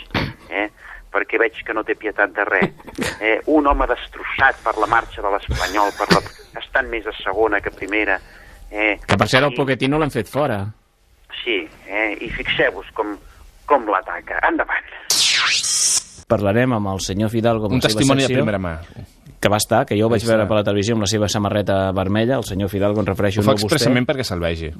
eh? perquè veig que no té pietat de res. Eh? Un home destrossat per la marxa de l'Espanyol, per la... estant més a segona que a primera. Eh? Que per cert el Pochettino l'han fet fora. Sí, eh? i fixeu-vos com, com l'ataca. Endavant. Parlarem amb el senyor Fidalgo Un testimoni de primera mà. Que va estar, que jo vaig Va veure per la televisió amb la seva samarreta vermella, el senyor Fidalgo en refereixo Ho fa no a vostè. expressament perquè se'l vegi.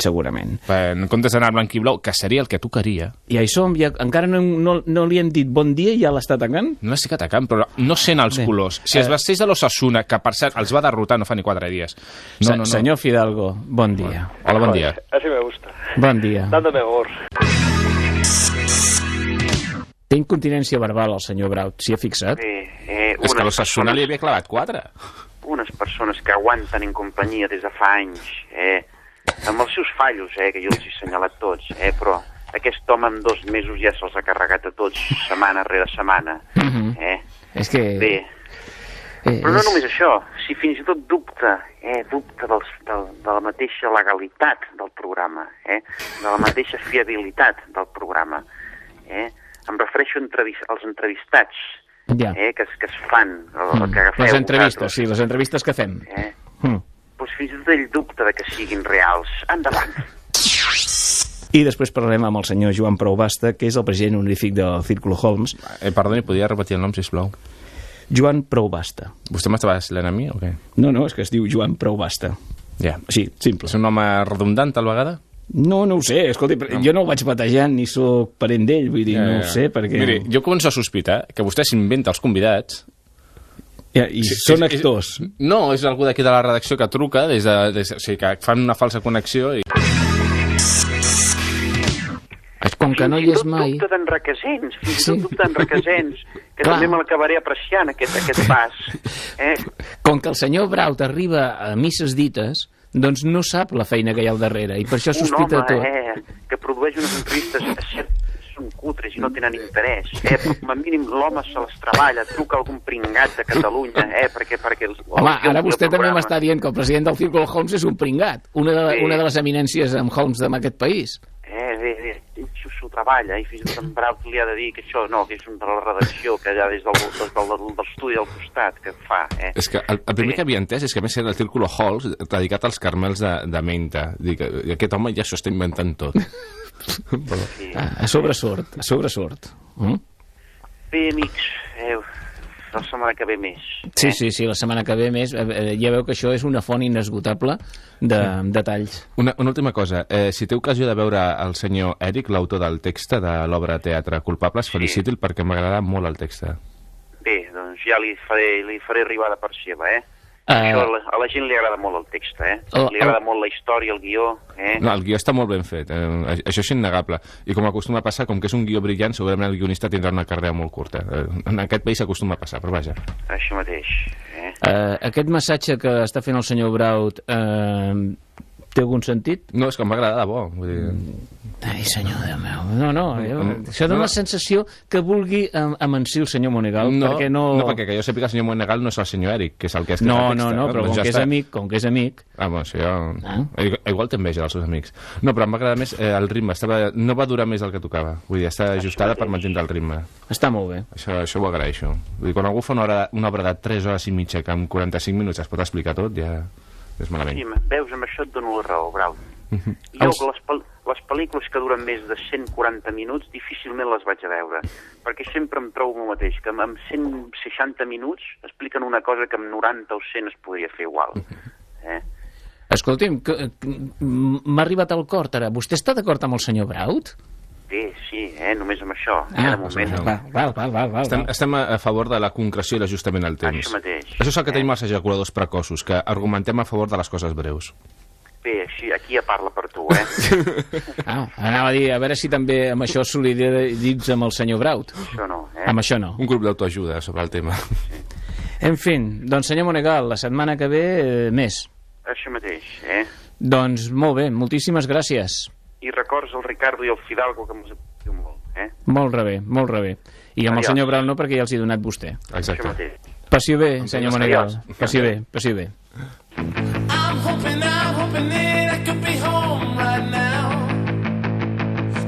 Segurament. En comptes d'anar blanc i blau, que seria el que tocaria. I hi som, ja, encara no, no, no li hem dit bon dia i ja l'està atacant? No l'estic atacant, però no sent els Bé. colors. Si es Eh. vesteix de l'Osasuna, que per cert els va derrotar no fa ni quatre dies. No, Se- no, no. Senyor Fidalgo, bon dia. Hola, bon dia. Así me gusta. Bon dia. Dando mejor. Té incontinència verbal el senyor Braut, s'hi ha fixat? Bé, eh, És que persones- li havia clavat quatre. unes persones que aguanten en companyia des de fa anys, eh, amb els seus fallos, eh, que jo els he assenyalat tots, eh, però aquest home en dos mesos ja se'ls ha carregat a tots, setmana rere setmana. Mhm. Eh? És que... Bé, eh, però no és- només això, si fins i tot dubta, eh, dubta dels, del, de la mateixa legalitat del programa, eh, de la mateixa fiabilitat del programa, eh, em refereixo als entrevistats, Ja. eh, que, es, que es fan, el, el que agafeu Les entrevistes, vosaltres. sí, les entrevistes que fem. Eh? Mm. Doncs fins i tot ell dubta de que siguin reals. Endavant. I després parlarem amb el senyor Joan Proubasta, que és el president honorífic del Círculo Holmes. Eh, perdoni, podria repetir el nom, sisplau? Joan Proubasta. Vostè m'estava vacilant a mi o què? No, no, és que es diu Joan Proubasta. Ja. Sí, simple. És un home redundant, tal vegada? No, no ho sé, escolti, no. jo no el vaig batejant ni sóc parent d'ell, vull dir, no ho sé, perquè... Miri, jo començo a sospitar que vostè s'inventa els convidats... Ja, I són actors. no, és algú d'aquí de la redacció que truca, des de, des, o sigui, que fan una falsa connexió i... Com que no hi és mai... Dubta d'en Requesens, fins i Sí. tot dubta d'en Requesens, que Clar. també me l'acabaré apreciant, aquest, aquest pas. Eh? Com que el senyor Braut arriba a misses dites, doncs no sap la feina que hi ha al darrere, i per això Un sospita home tot. eh, que produeix unes entrevistes són cutres i no tenen interès, eh? com a mínim l'home se les treballa, truca algun pringat de Catalunya, eh? perquè... perquè els, Home, els ara vostè també m'està dient que el president del Círculo Holmes és un pringat, una de, Sí. una de les eminències amb Holmes d'aquest país. Eh, bé, bé, treballa, i fins i tot en Braut li ha de dir que això no, que és un de la redacció, que allà des del, des del, del, de l'estudi del costat, que fa, eh? És que el, el primer que havia entès és que a més era el Círculo Halls dedicat als carmels de, de menta. Dic, eh, aquest home ja s'ho està inventant tot. Perdó. A, a sobre sort, a sobre sort. Mm? Bé, amics, eh, la setmana que ve més. Sí, sí, sí, la setmana que ve més, eh, eh, ja veu que això és una font inesgotable de detalls. Una, una última cosa. Eh, si té ocasió de veure el senyor Eric, l'autor del text de l'obra Teatre Culpables, sí. feliciti'l perquè m'agrada molt el text. Bé, doncs ja li faré, li faré arribar de part seva, eh? Eh, Això a la, a la gent li agrada molt el text, eh? el- li agrada molt la història, el guió, eh? No, el guió està molt ben fet, eh, això és innegable. I com acostuma a passar, com que és un guió brillant, segurament el guionista tindrà una carrera molt curta. Eh, en aquest país s'acostuma a passar, però vaja. Això mateix, eh? Eh, aquest massatge que està fent el senyor Braut eh, Té algun sentit? No, és que m'agrada de bo. Vull dir... Ai, senyor Déu meu. No, no, jo, Mm, això dona no. la sensació que vulgui am- amansir el senyor Monegal, no, perquè no... no, perquè que jo sàpiga el senyor Monegal no és el senyor Eric, que és el que és No, no, no, però Doncs com ja que és està. amic, com que és amic... Ah, bueno, això jo... Ah. Igual, té enveja dels seus amics. No, però m'agrada més eh, el ritme. Estava... No va durar més el que tocava. Vull dir, està ajustada per mantenir el ritme. Està molt bé. Això, això ho agraeixo. Vull dir, quan algú fa una, hora, una obra de 3 hores i mitja que en 45 minuts es pot explicar tot, ja és malament. Sí, veus, amb això et dono la raó, Brau. Mhm. Jo Els- les, pel les pel·lícules que duren més de 140 minuts difícilment les vaig a veure, perquè sempre em trobo el mateix, que amb 160 minuts expliquen una cosa que amb 90 o 100 es podria fer igual. Eh? Escolti'm, m'ha arribat al cor ara. Vostè està d'acord amb el senyor Braut? Bé, sí, eh? només amb això. Ah, eh, de moment. val, val, val, val, val. Estem, estem a, a favor de la concreció i l'ajustament al temps. Això mateix. Això és el que tenim els ejaculadors precoços, que argumentem a favor de les coses breus. Bé, així, aquí ja parla per tu, eh? Ah, anava a dir, a veure si també amb això solidaritzes amb el senyor Braut. Això no, eh? Amb això no. Un grup d'autoajuda sobre el tema. En fi, doncs senyor Monegal, la setmana que ve eh, més. Això mateix, eh? Doncs molt bé, moltíssimes gràcies. I records el Ricardo i el Fidalgo, que me'ls aprecio molt, eh? Molt rebé, molt rebé. I amb el Adiós. senyor Braut no, perquè ja els he donat vostè. Mateix. Passi bé, senyor Monegal. Passi bé, passi bé. I'm hoping, I'm hoping that I could be home right now.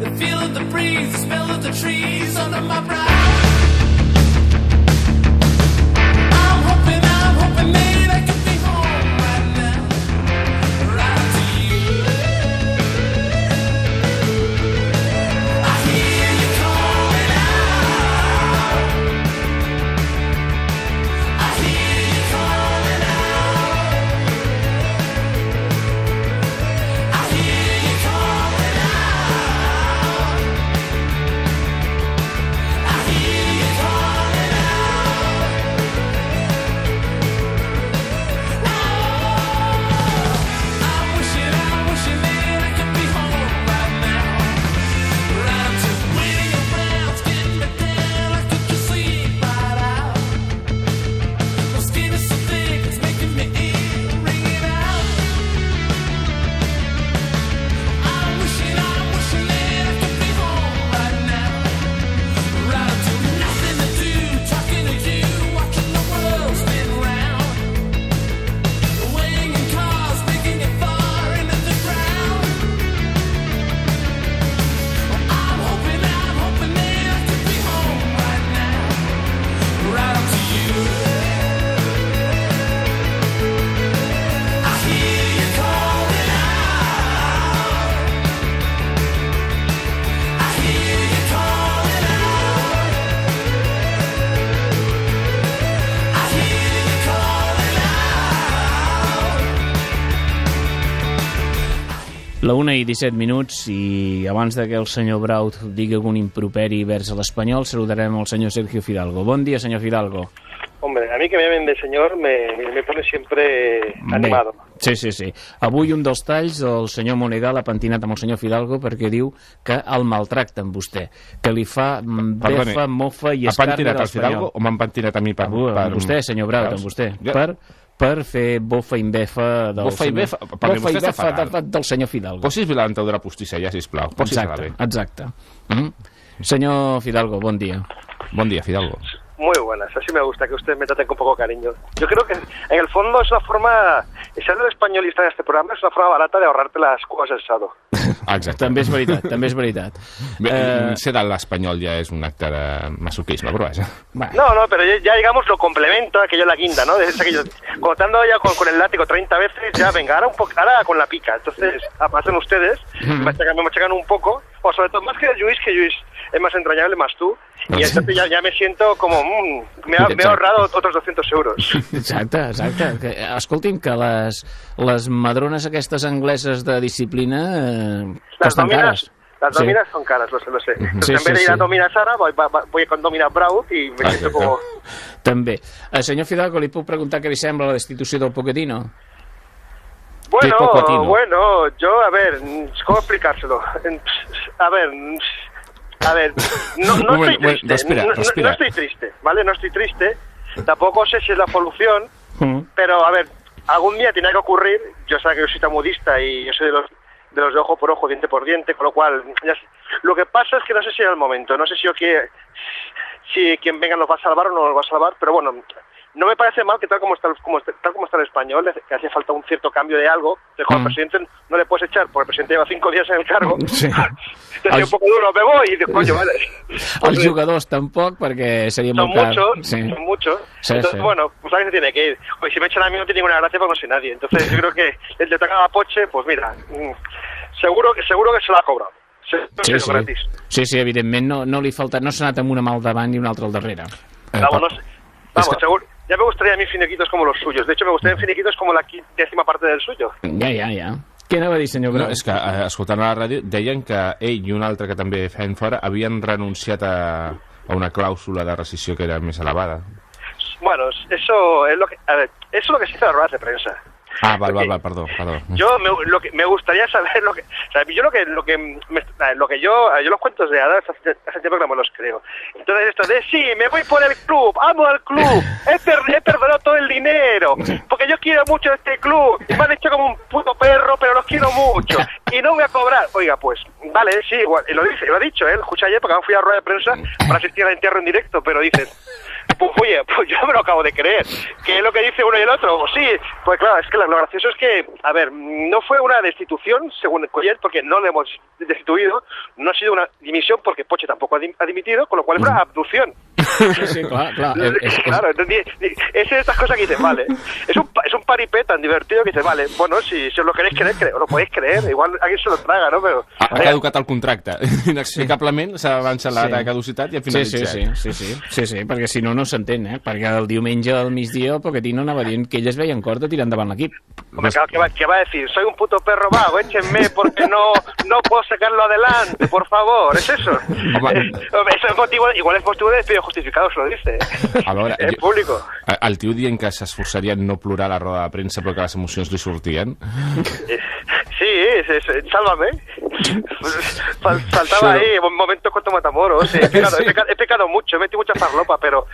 The feel of the breeze, the smell of the trees under my brow. I'm hoping, I'm hoping that La una i 17 minuts i abans de que el senyor Braut digui algun improperi vers l'espanyol, saludarem el senyor Sergio Fidalgo. Bon dia, senyor Fidalgo. Hombre, a mí que me llamen de señor me, me pone siempre animado. Bé. Sí, sí, sí. Avui un dels talls, el senyor Monegal ha pentinat amb el senyor Fidalgo perquè diu que el maltracta amb vostè, que li fa mm, Perdoni, befa, mofa i ha escarna pentinat de el Fidalgo o m'han pentinat a mi per... Amb, per... amb vostè, senyor Braut, amb vostè. Ja- Per, per fer bofa i befa del Bofa i senyor... befa? Perquè bofa i vostè està befa fatal. de- del senyor Fidalgo. Posis la dentadura postissa, ja, sisplau. Posis-la Exacte, exacte. Mm? Senyor Fidalgo, bon dia. Bon dia, Fidalgo. Muy buenas, así me gusta que usted me trate con poco cariño. Yo creo que en el fondo es una forma, ser el españolista en este programa es una forma barata de ahorrarte las cuotas del sado. Exacte. També és veritat, també és veritat. Bé, Eh, Ser de l'espanyol ja és un acte de masoquisme, però vaja. No, no, pero ya, digamos lo complemento, aquello la guinda, ¿no? Es aquello, dado ya con, con el látigo 30 veces, ya venga, ahora, un poco, ahora con la pica. Entonces, pasan ustedes, me machacan, me machacan un poco, o sobre todo más que Luis, que Luis es más entrañable, más tú, y entonces ya, ya me siento como, mm, me, ha, me he ahorrado otros 200 euros. Exacte, exacte. Que, escolti'm, que les, les madrones aquestes angleses de disciplina eh, costen cares. las Sí. nóminas son caras, lo sé, lo sé. Entonces, Sí, en sí, vez de ir a sí. Domina Sara, voy, voy con Domina Braut y me siento como... També. Eh, senyor Fidalgo, li puc preguntar què li sembla la destitució del Pochettino? Bueno, bueno, yo, a ver, ¿cómo explicárselo? A ver, a ver, no, estoy bueno, triste, respira, no, no- respira. no estoy triste, ¿vale? No estoy triste, tampoco sé si es la solución, Mm. pero a ver, algún día tenía que ocurrir, yo sé que yo soy tamudista y yo soy de los de los de ojo por ojo, diente por diente, con lo cual, ya lo que pasa es que no sé si era el momento, no sé si yo que si quien venga nos va a salvar o no nos va a salvar, pero bueno, no me parece mal que tal como está, el- como está- tal como está el español, que hacía falta un cierto cambio de algo, que como Mm. al presidente no le puedes echar, porque el presidente lleva cinco días en el cargo, Sí. hacía un poco duro, me voy, y digo, coño, vale. Els jugadors tampoc, perquè seria Son molt car. muchos, Sí. son muchos. Sí, Entonces, sí. bueno, pues alguien se tiene que ir. Oye, si me echan a mí no tiene ninguna gracia porque no soy nadie. Entonces yo creo que el de tocar a Poche, pues mira, mm, seguro que seguro que se lo ha cobrado. Sí, sí. gratis. sí, sí, evidentment no, no li falta, no s'ha anat amb una mà al davant i una altra al darrere. Vamos, no. Vamos, seguro. Ya me gustaría a mí finiquitos como los suyos. De hecho, me gustaría finiquitos como la décima parte del suyo. Ja, ja, ja. Què anava a dir, senyor No, Grau? és que, eh, escoltant a la ràdio, deien que ell i un altre que també feien fora havien renunciat a, a una clàusula de rescisió que era més elevada. Bueno, eso es lo que, a ver, eso es lo que se hizo en las ruedas de prensa. Ah, val, val, val, perdó, perdó. Yo me, lo que, me gustaría saber lo que, o sea, yo lo que, lo que, me- lo que yo, yo los cuentos de hadas hace, hace tiempo que no me los creo. Entonces esto de, sí, me voy por el club, amo al club, he, per- he perdido todo el dinero, porque yo quiero mucho este club, y me han hecho como un puto perro, pero los quiero mucho, y no voy a cobrar. Oiga, pues, vale, sí, igual, lo dice, lo ha dicho, ¿eh? Lo escuché ayer porque me fui a rueda de prensa para asistir al entierro en directo, pero dices, pues oye, pues yo me lo acabo de creer. ¿Qué es lo que dice uno y el otro? Pues sí, pues claro, es que lo gracioso es que, a ver, no fue una destitución, según Collet, porque no le hemos destituido, no ha sido una dimisión porque Poche tampoco ha, dim- ha dimitido, con lo cual es una abducción. Sí, sí, clar, clar. És, és, Claro, entonces, es de estas cosas que dices, vale, es un, es un paripé tan divertido que dices, vale, bueno, si, si os lo queréis creer, cre- os lo podéis creer, igual alguien se lo traga, ¿no? Pero, Ha, ha caducat el contracte. Inexplicablement s'ha avançat la Sí. caducitat i ha Sí, finalitzat. sí, sí, sí, sí, sí, sí, perquè si no, no s'entén, eh? Perquè el diumenge al migdia el Pochettino anava dient que ell es veia en tirar endavant l'equip. Hombre, claro, ¿qué va, qué va a decir? Soy un puto perro vago, échenme porque no, no puedo sacarlo adelante, por favor, ¿es eso? Eh, hombre, eso es motivo, igual es motivo de despido justificado, se lo dice. A veure, En jo- público. el tio dient que s'esforçaria en no plorar a la roda de premsa però que les emocions li sortien. Sí, es, es- sálvame. Fal- Faltaba ahí un momento con Matamoros. He pecado, he, pecado, he pecado mucho, he metido mucha farlopa, pero,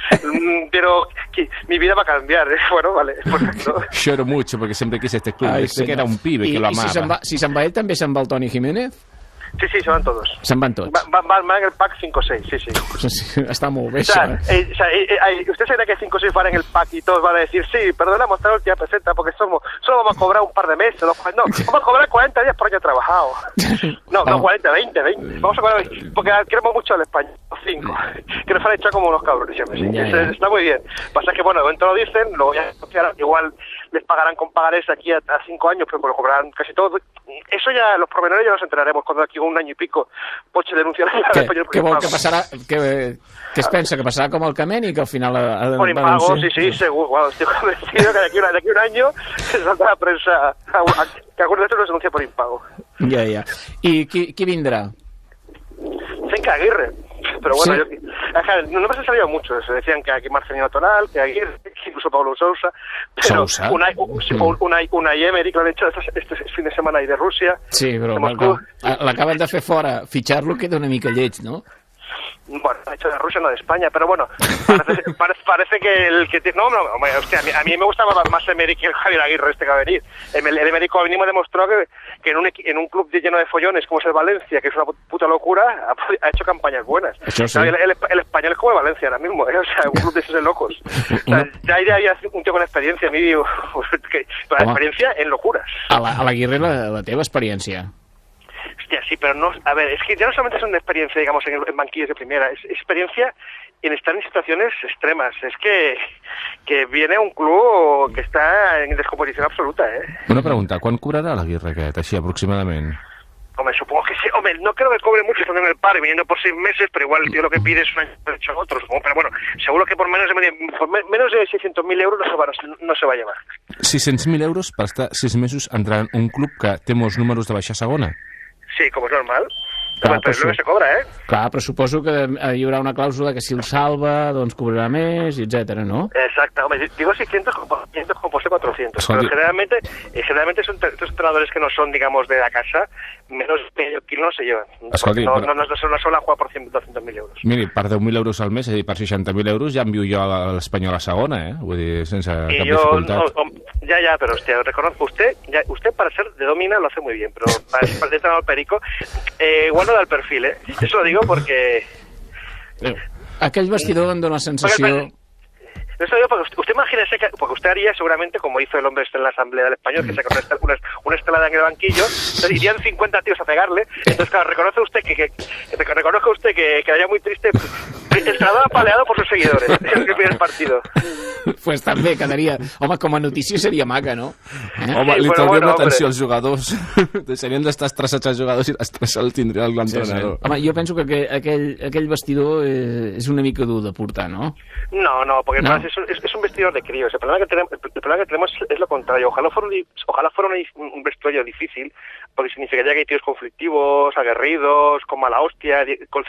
pero que mi vida va a cambiar. ¿eh? Bueno, vale, perfecto. Lloro mucho porque siempre quise este club. Ai, Este que senyor. era un pibe I, que lo I si se'n amaba. va, si se'n va ell, també se'n va el Toni Jiménez? Sí, sí, se van todos. Se'n van tots. Va- va- Van, van en el pack 5-6, sí, sí. Sí, Està molt bé, O sea, això, eh? eh, o sea, eh, eh, usted cree que 5 o 6 van en el pack y todos van a decir, sí, perdonamos esta última peseta porque somos, solo vamos a cobrar un par de meses. los no, vamos a cobrar 40 días por año trabajado. No, no, 40, 20, 20. Vamos a cobrar, porque queremos mucho al español, 5. Que nos han echado como unos cabrones, sé. Ya, Eso ya. Está muy bien. Pasa que, bueno, de momento lo dicen, luego ya igual les pagarán con pagares aquí a 5 años, pero lo cobrarán casi todo. Eso ya, los pormenores ya nos enteraremos cuando aquí un año y pico Poche denunciará al Què, español què vol que passarà? Què, què es pensa? Que passarà com el Cameni, que al final ha de Por impago, sí, sí, seguro. Bueno, estoy convencido que de aquí, a- de aquí a un año se salta la prensa a, a, que algunos de estos los denuncia por impago. Ja, ja. I qui, qui vindrà? Que Aguirre. Pero bueno, Sí. yo, ajá, no, no me ha salido mucho. Se decían que aquí Marcelino Tonal, que que incluso Pablo Sousa. Pero Sousa? Una, Mm. una, una Emery, que lo han hecho este, este fin de semana ahí de Rusia. Sí, però l'acaben de fer fora. Fitxar-lo queda una mica lleig, no? Bueno, ha hecho de Rusia, no de España, pero bueno, parece, parece, parece que el que tiene... No, no, hombre, hostia, a, mí, a mí me gustaba más Emery que el Javier Aguirre este que va a venir. El, el Emery como venimos demostró que, que en, un, en un club lleno de follones como es el Valencia, que es una puta locura, ha, ha hecho campañas buenas. Sí. No, el, el- el español es como el Valencia ahora mismo, ¿eh? o sea, un club de esos de locos. O sea, ya hay, hay un tío con experiencia, a mí, digo, que, la experiencia en locuras. A la, a la Guirre la, la teva experiència. Hostia, sí, pero no, a ver, es que ya no solamente es una experiencia, digamos, en, en banquillos de primera, es experiencia en estar en situaciones extremas. Es que, que viene un club que está en descomposición absoluta, ¿eh? Una pregunta, quan cobrarà l'Aguirre aquest, així aproximadament? Hombre, supongo que sí. Hombre, no creo que cobre mucho estando en el par y viniendo por seis meses, pero igual el tío lo que pide es un año hecho otro, supongo. Pero bueno, seguro que por menos de, por me- menos de 600.000 euros no se, va, no se va a llevar. 600.000 euros per estar 6 mesos entrant en un club que té molts números de baixar segona. Sí, como es normal. Clar, però luego su- se cobra, ¿eh? Clar, però suposo que eh, hi haurà una clàusula que si el salva, doncs cobrarà més, etc. no? Exacto, hombre, digo 600 como 500 como posee 400, Joder. pero generalmente, eh, generalmente son estos entrenadores que no son, digamos, de la casa, menos medio kilo no se llevan. Escolti, no, però- no, no, no, no sola por 100, 200.000 euros. Miri, per 10.000 euros al mes, és a dir, per 60.000 euros ja envio jo a l'Espanyol a segona, eh? Vull dir, sense Y cap yo, dificultat. no, hom- Ya, ya, pero hostia, reconozco usted, ya, usted para ser de domina lo hace muy bien, pero para, para ser al perico, eh, igual no da el perfil, ¿eh? Eso lo digo porque... Aquell vestidor em dóna la sensació... Digo porque usted, usted imagínese que, porque usted haría seguramente como hizo el hombre este en la Asamblea del Español, que saca una, una, una estelada en el banquillo, entonces irían 50 tíos a pegarle, entonces claro, reconoce usted que, que, que reconozca usted que quedaría muy triste, el senador apaleado por sus seguidores, el pierde el partido. pues també quedaria... Home, com a notícia seria maca, no? Eh? Home, li bueno, trauríem bueno, l'atenció als jugadors. Deixarien d'estar estressats els jugadors i el tindria l'entrenador. Home, jo penso que aquell, aquell, vestidor eh, és una mica dur de portar, no? No, no, porque No. Es, es, es un vestidor de críos. El problema que tenemos, el problema que tenemos es lo contrario. Ojalá fuera, ojalá fuera un, un vestuario difícil, porque significaría que hay tíos conflictivos, aguerridos, con mala hostia, con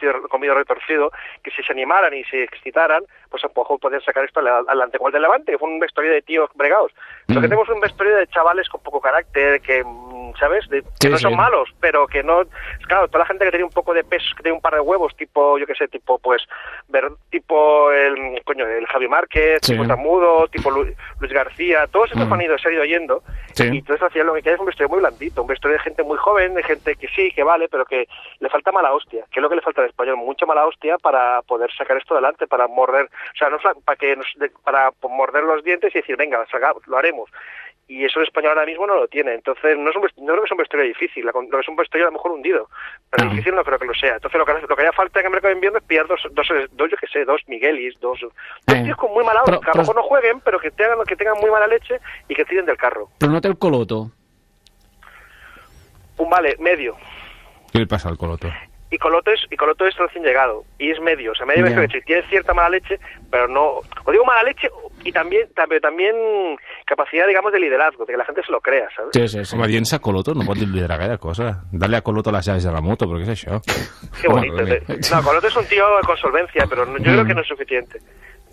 retorcido, que si se animaran y se excitaran, pues a mejor podrían sacar esto adelante. Igual del Levante, que fue un vestuario de tíos bregados. Lo que tenemos es un vestuario de chavales con poco carácter, que, mm, ¿sabes? De- que no sí. son malos, pero que no... Claro, toda la gente que tiene un poco de peso, que tiene un par de huevos, tipo, yo qué sé, tipo, pues, ver, tipo el, coño, el Javi Márquez, Sí. tipo Tamudo, tipo Lu- Luis García, todos estos Mm. han ido, se han ido yendo. Y entonces al final lo que queda es un vestuario muy blandito, un vestuario de gente muy joven, de gente que sí, que vale, pero que le falta mala hostia, que es lo que le falta al español, mucha mala hostia para poder sacar esto adelante, para morder, o sea, no para que nos- de- para morder los dientes y decir, venga, lo haremos. Y eso el español ahora mismo no lo tiene. Entonces, no, es un no creo que es un vestuario difícil, lo que es un vestuario a lo mejor hundido. Pero Ah. difícil no creo que lo sea. Entonces, lo que, lo que haría falta en el mercado de invierno es pillar dos, dos, dos yo que sé, dos Miguelis, dos, dos Eh. tíos con muy mala Pero- hostia, que a pero- lo mejor no jueguen, pero que tengan, que tengan muy mala leche y que tiren del carro. Però no té el coloto. Un vale, medio. Què li passa al Coloto? Y Coloto es, y Coloto es recién llegado. Y es medio. O sea, medio me que tiene cierta mala leche, pero no. O digo mala leche y también, también, también capacidad, digamos, de liderazgo, de que la gente se lo crea, ¿sabes? Sí, sí, sí. Home, dient-se Coloto no pot liderar gaire cosa. Dale a Coloto les llaves de la moto, però què és això? Qué bonito. No, Coloto es un tío con solvencia, pero no- yo Mm. creo que no es suficiente.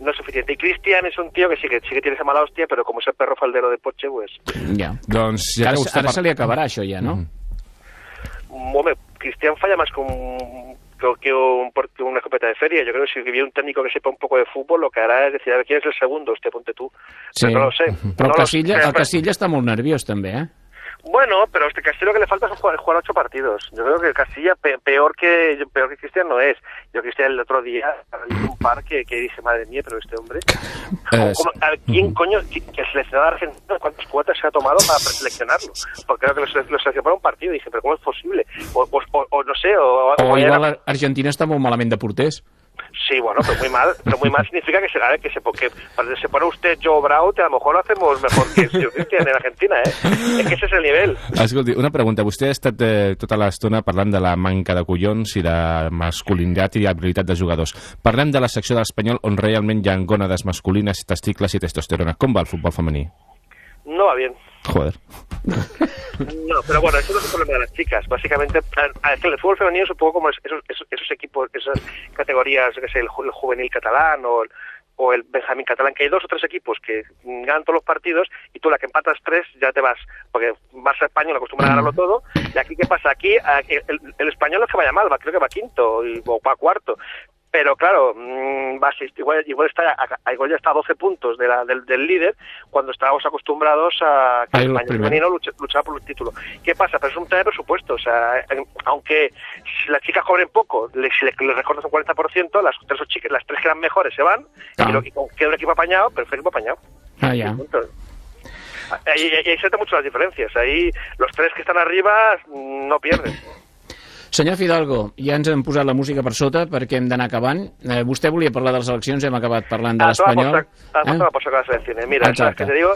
No es suficiente. Y Cristian es un tío que sí que, sí que tiene esa mala hostia, pero como es el perro faldero de Poche, pues. Ja. Doncs Ja ara, ara par- se li acabarà això ja, no? Hombre, Cristian falla más que, un, que- un- que una escopeta de feria. Yo creo que si viene un técnico que sepa un poco de fútbol, lo que hará es decir, a ver, ¿quién es el segundo? Hostia, ponte tú. Sí. Pero no lo sé. Però No el lo Casilla, sé. el Casilla està molt nerviós, també, eh? Bueno, pero este Castillo lo que le falta es jugar, jugar ocho partidos. Yo creo que Castilla pe- peor que peor que Cristian no es. Yo Cristian el otro día un par que, que dije, madre mía, pero este hombre... Eh, ¿Cómo- a ver, ¿Quién coño, que el seleccionador argentino, cuántas cuotas se ha tomado para preseleccionarlo? Porque creo que lo, lo seleccionó para un partido. Y dije, pero ¿cómo es posible? O, o- o- o no sé, o... O Argentina està molt malament de porters. Sí, bueno, pero muy mal, pero muy mal significa que se, ver, que se, que se pone usted Joe Braut, a lo mejor lo hacemos mejor que Sergio Cristian en Argentina, ¿eh? Es que ese es el nivel. Escolti, una pregunta. Vostè ha estat eh, tota l'estona parlant de la manca de collons i de masculinitat i habilitat de jugadors. Parlem de la secció de l'Espanyol on realment hi ha gònades masculines, testicles i testosterona. Com va el futbol femení? No va bien. Joder. No, pero bueno, eso no es un problema de las chicas. Básicamente, a- es el fútbol femenino es un poco como es- esos, esos, esos equipos, esas categorías, que sé, el, ju- el juvenil catalán o el, o el Benjamín catalán, que hay dos o tres equipos que ganan todos los partidos y tú la que empatas tres ya te vas, porque vas a España, acostumbran a ganarlo todo. Y aquí, ¿qué pasa? Aquí el, el español no es que vaya mal, va, creo que va quinto y, o va cuarto. Pero claro, mm, va, igual, igual, está igual ya está a 12 puntos de la- del, del líder cuando estábamos acostumbrados a que Ahí el español femenino lucha- luchaba por el título. ¿Qué pasa? Pero es un tema de presupuesto. O sea, eh, aunque si las chicas cobren poco, le- si le, le recortas un 40%, las tres, chicas, las tres que eran mejores se van y Claro. lo, y queda un equipo apañado, pero fue un equipo apañado. Ah. Punto. Ahí, ahí, ahí se mucho las diferencias. Ahí los tres que están arriba mm, no pierden. Senyor Fidalgo, ja ens hem posat la música per sota perquè hem d'anar acabant. Eh, vostè volia parlar de les eleccions, hem acabat parlant de A toda l'Espanyol. a Eh? toda por sacar las elecciones. Mira, ¿sabes Exacto. qué te digo?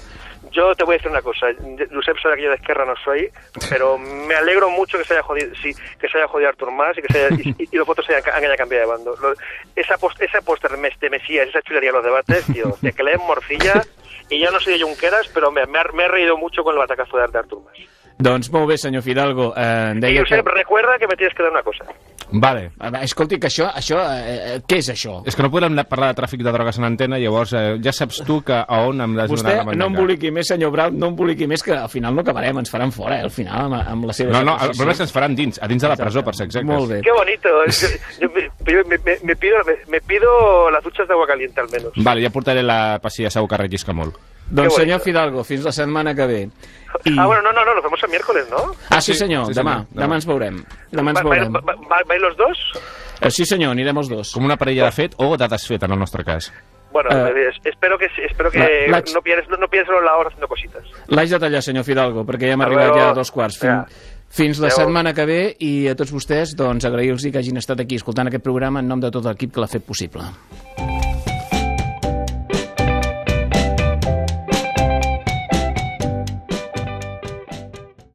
Yo te voy a decir una cosa. Josep sabe que yo de izquierda no soy, pero me alegro mucho que se haya jodido, sí, que se haya jodido Artur Mas y que se haya, y, y los votos se hayan, hayan cambiado de bando. Lo- esa post, esa póster de mes- de Mesías, esa chulería de los debates, tío, de que leen morcilla. Y yo no soy de Junqueras, pero me, me, ha, me he reído mucho con el batacazo de Artur Mas. Doncs molt bé, senyor Fidalgo. Eh, deia que... Josep, recuerda que me tienes que dar una cosa. Vale. Escolti, que això... això eh, eh, què és això? És que no podem parlar de tràfic de drogues en antena, llavors eh, ja saps tu que a on em l'has Vostè donat la no emboliqui més, senyor Brown, no em emboliqui més, que al final no acabarem, ens faran fora, eh, al final, amb, amb les seves... No, no, el problema és que ens faran dins, a dins de la presó, per ser exactes. Molt bé. Qué bonito. Yo, yo me, me- me- pido, me, me pido las duchas de agua caliente al menos. Vale, ja portaré la pastilla segur que rellisca molt. Doncs senyor. Fidalgo, fins la setmana que ve. I... Ah, bueno, no, no, no, nos vemos el miércoles, ¿no? Ah, sí, Sí, senyor, sí, demà. Demà demà. ens veurem. Demà ens va- veurem. va- va- ¿Vais los dos? Eh, Sí, senyor, anirem els dos. Com una parella de fet o de desfet, en el nostre cas. Bueno, Eh, es- espero que, espero que la- no, pierdes, no, no pierdes la hora haciendo cositas. L'haig de tallar, senyor Fidalgo, perquè ja hem arribat luego. ja a dos quarts. Fins, Ja. fins la Adeu. setmana que ve i a tots vostès doncs, agrair-los que hagin estat aquí escoltant aquest programa en nom de tot l'equip que l'ha fet possible.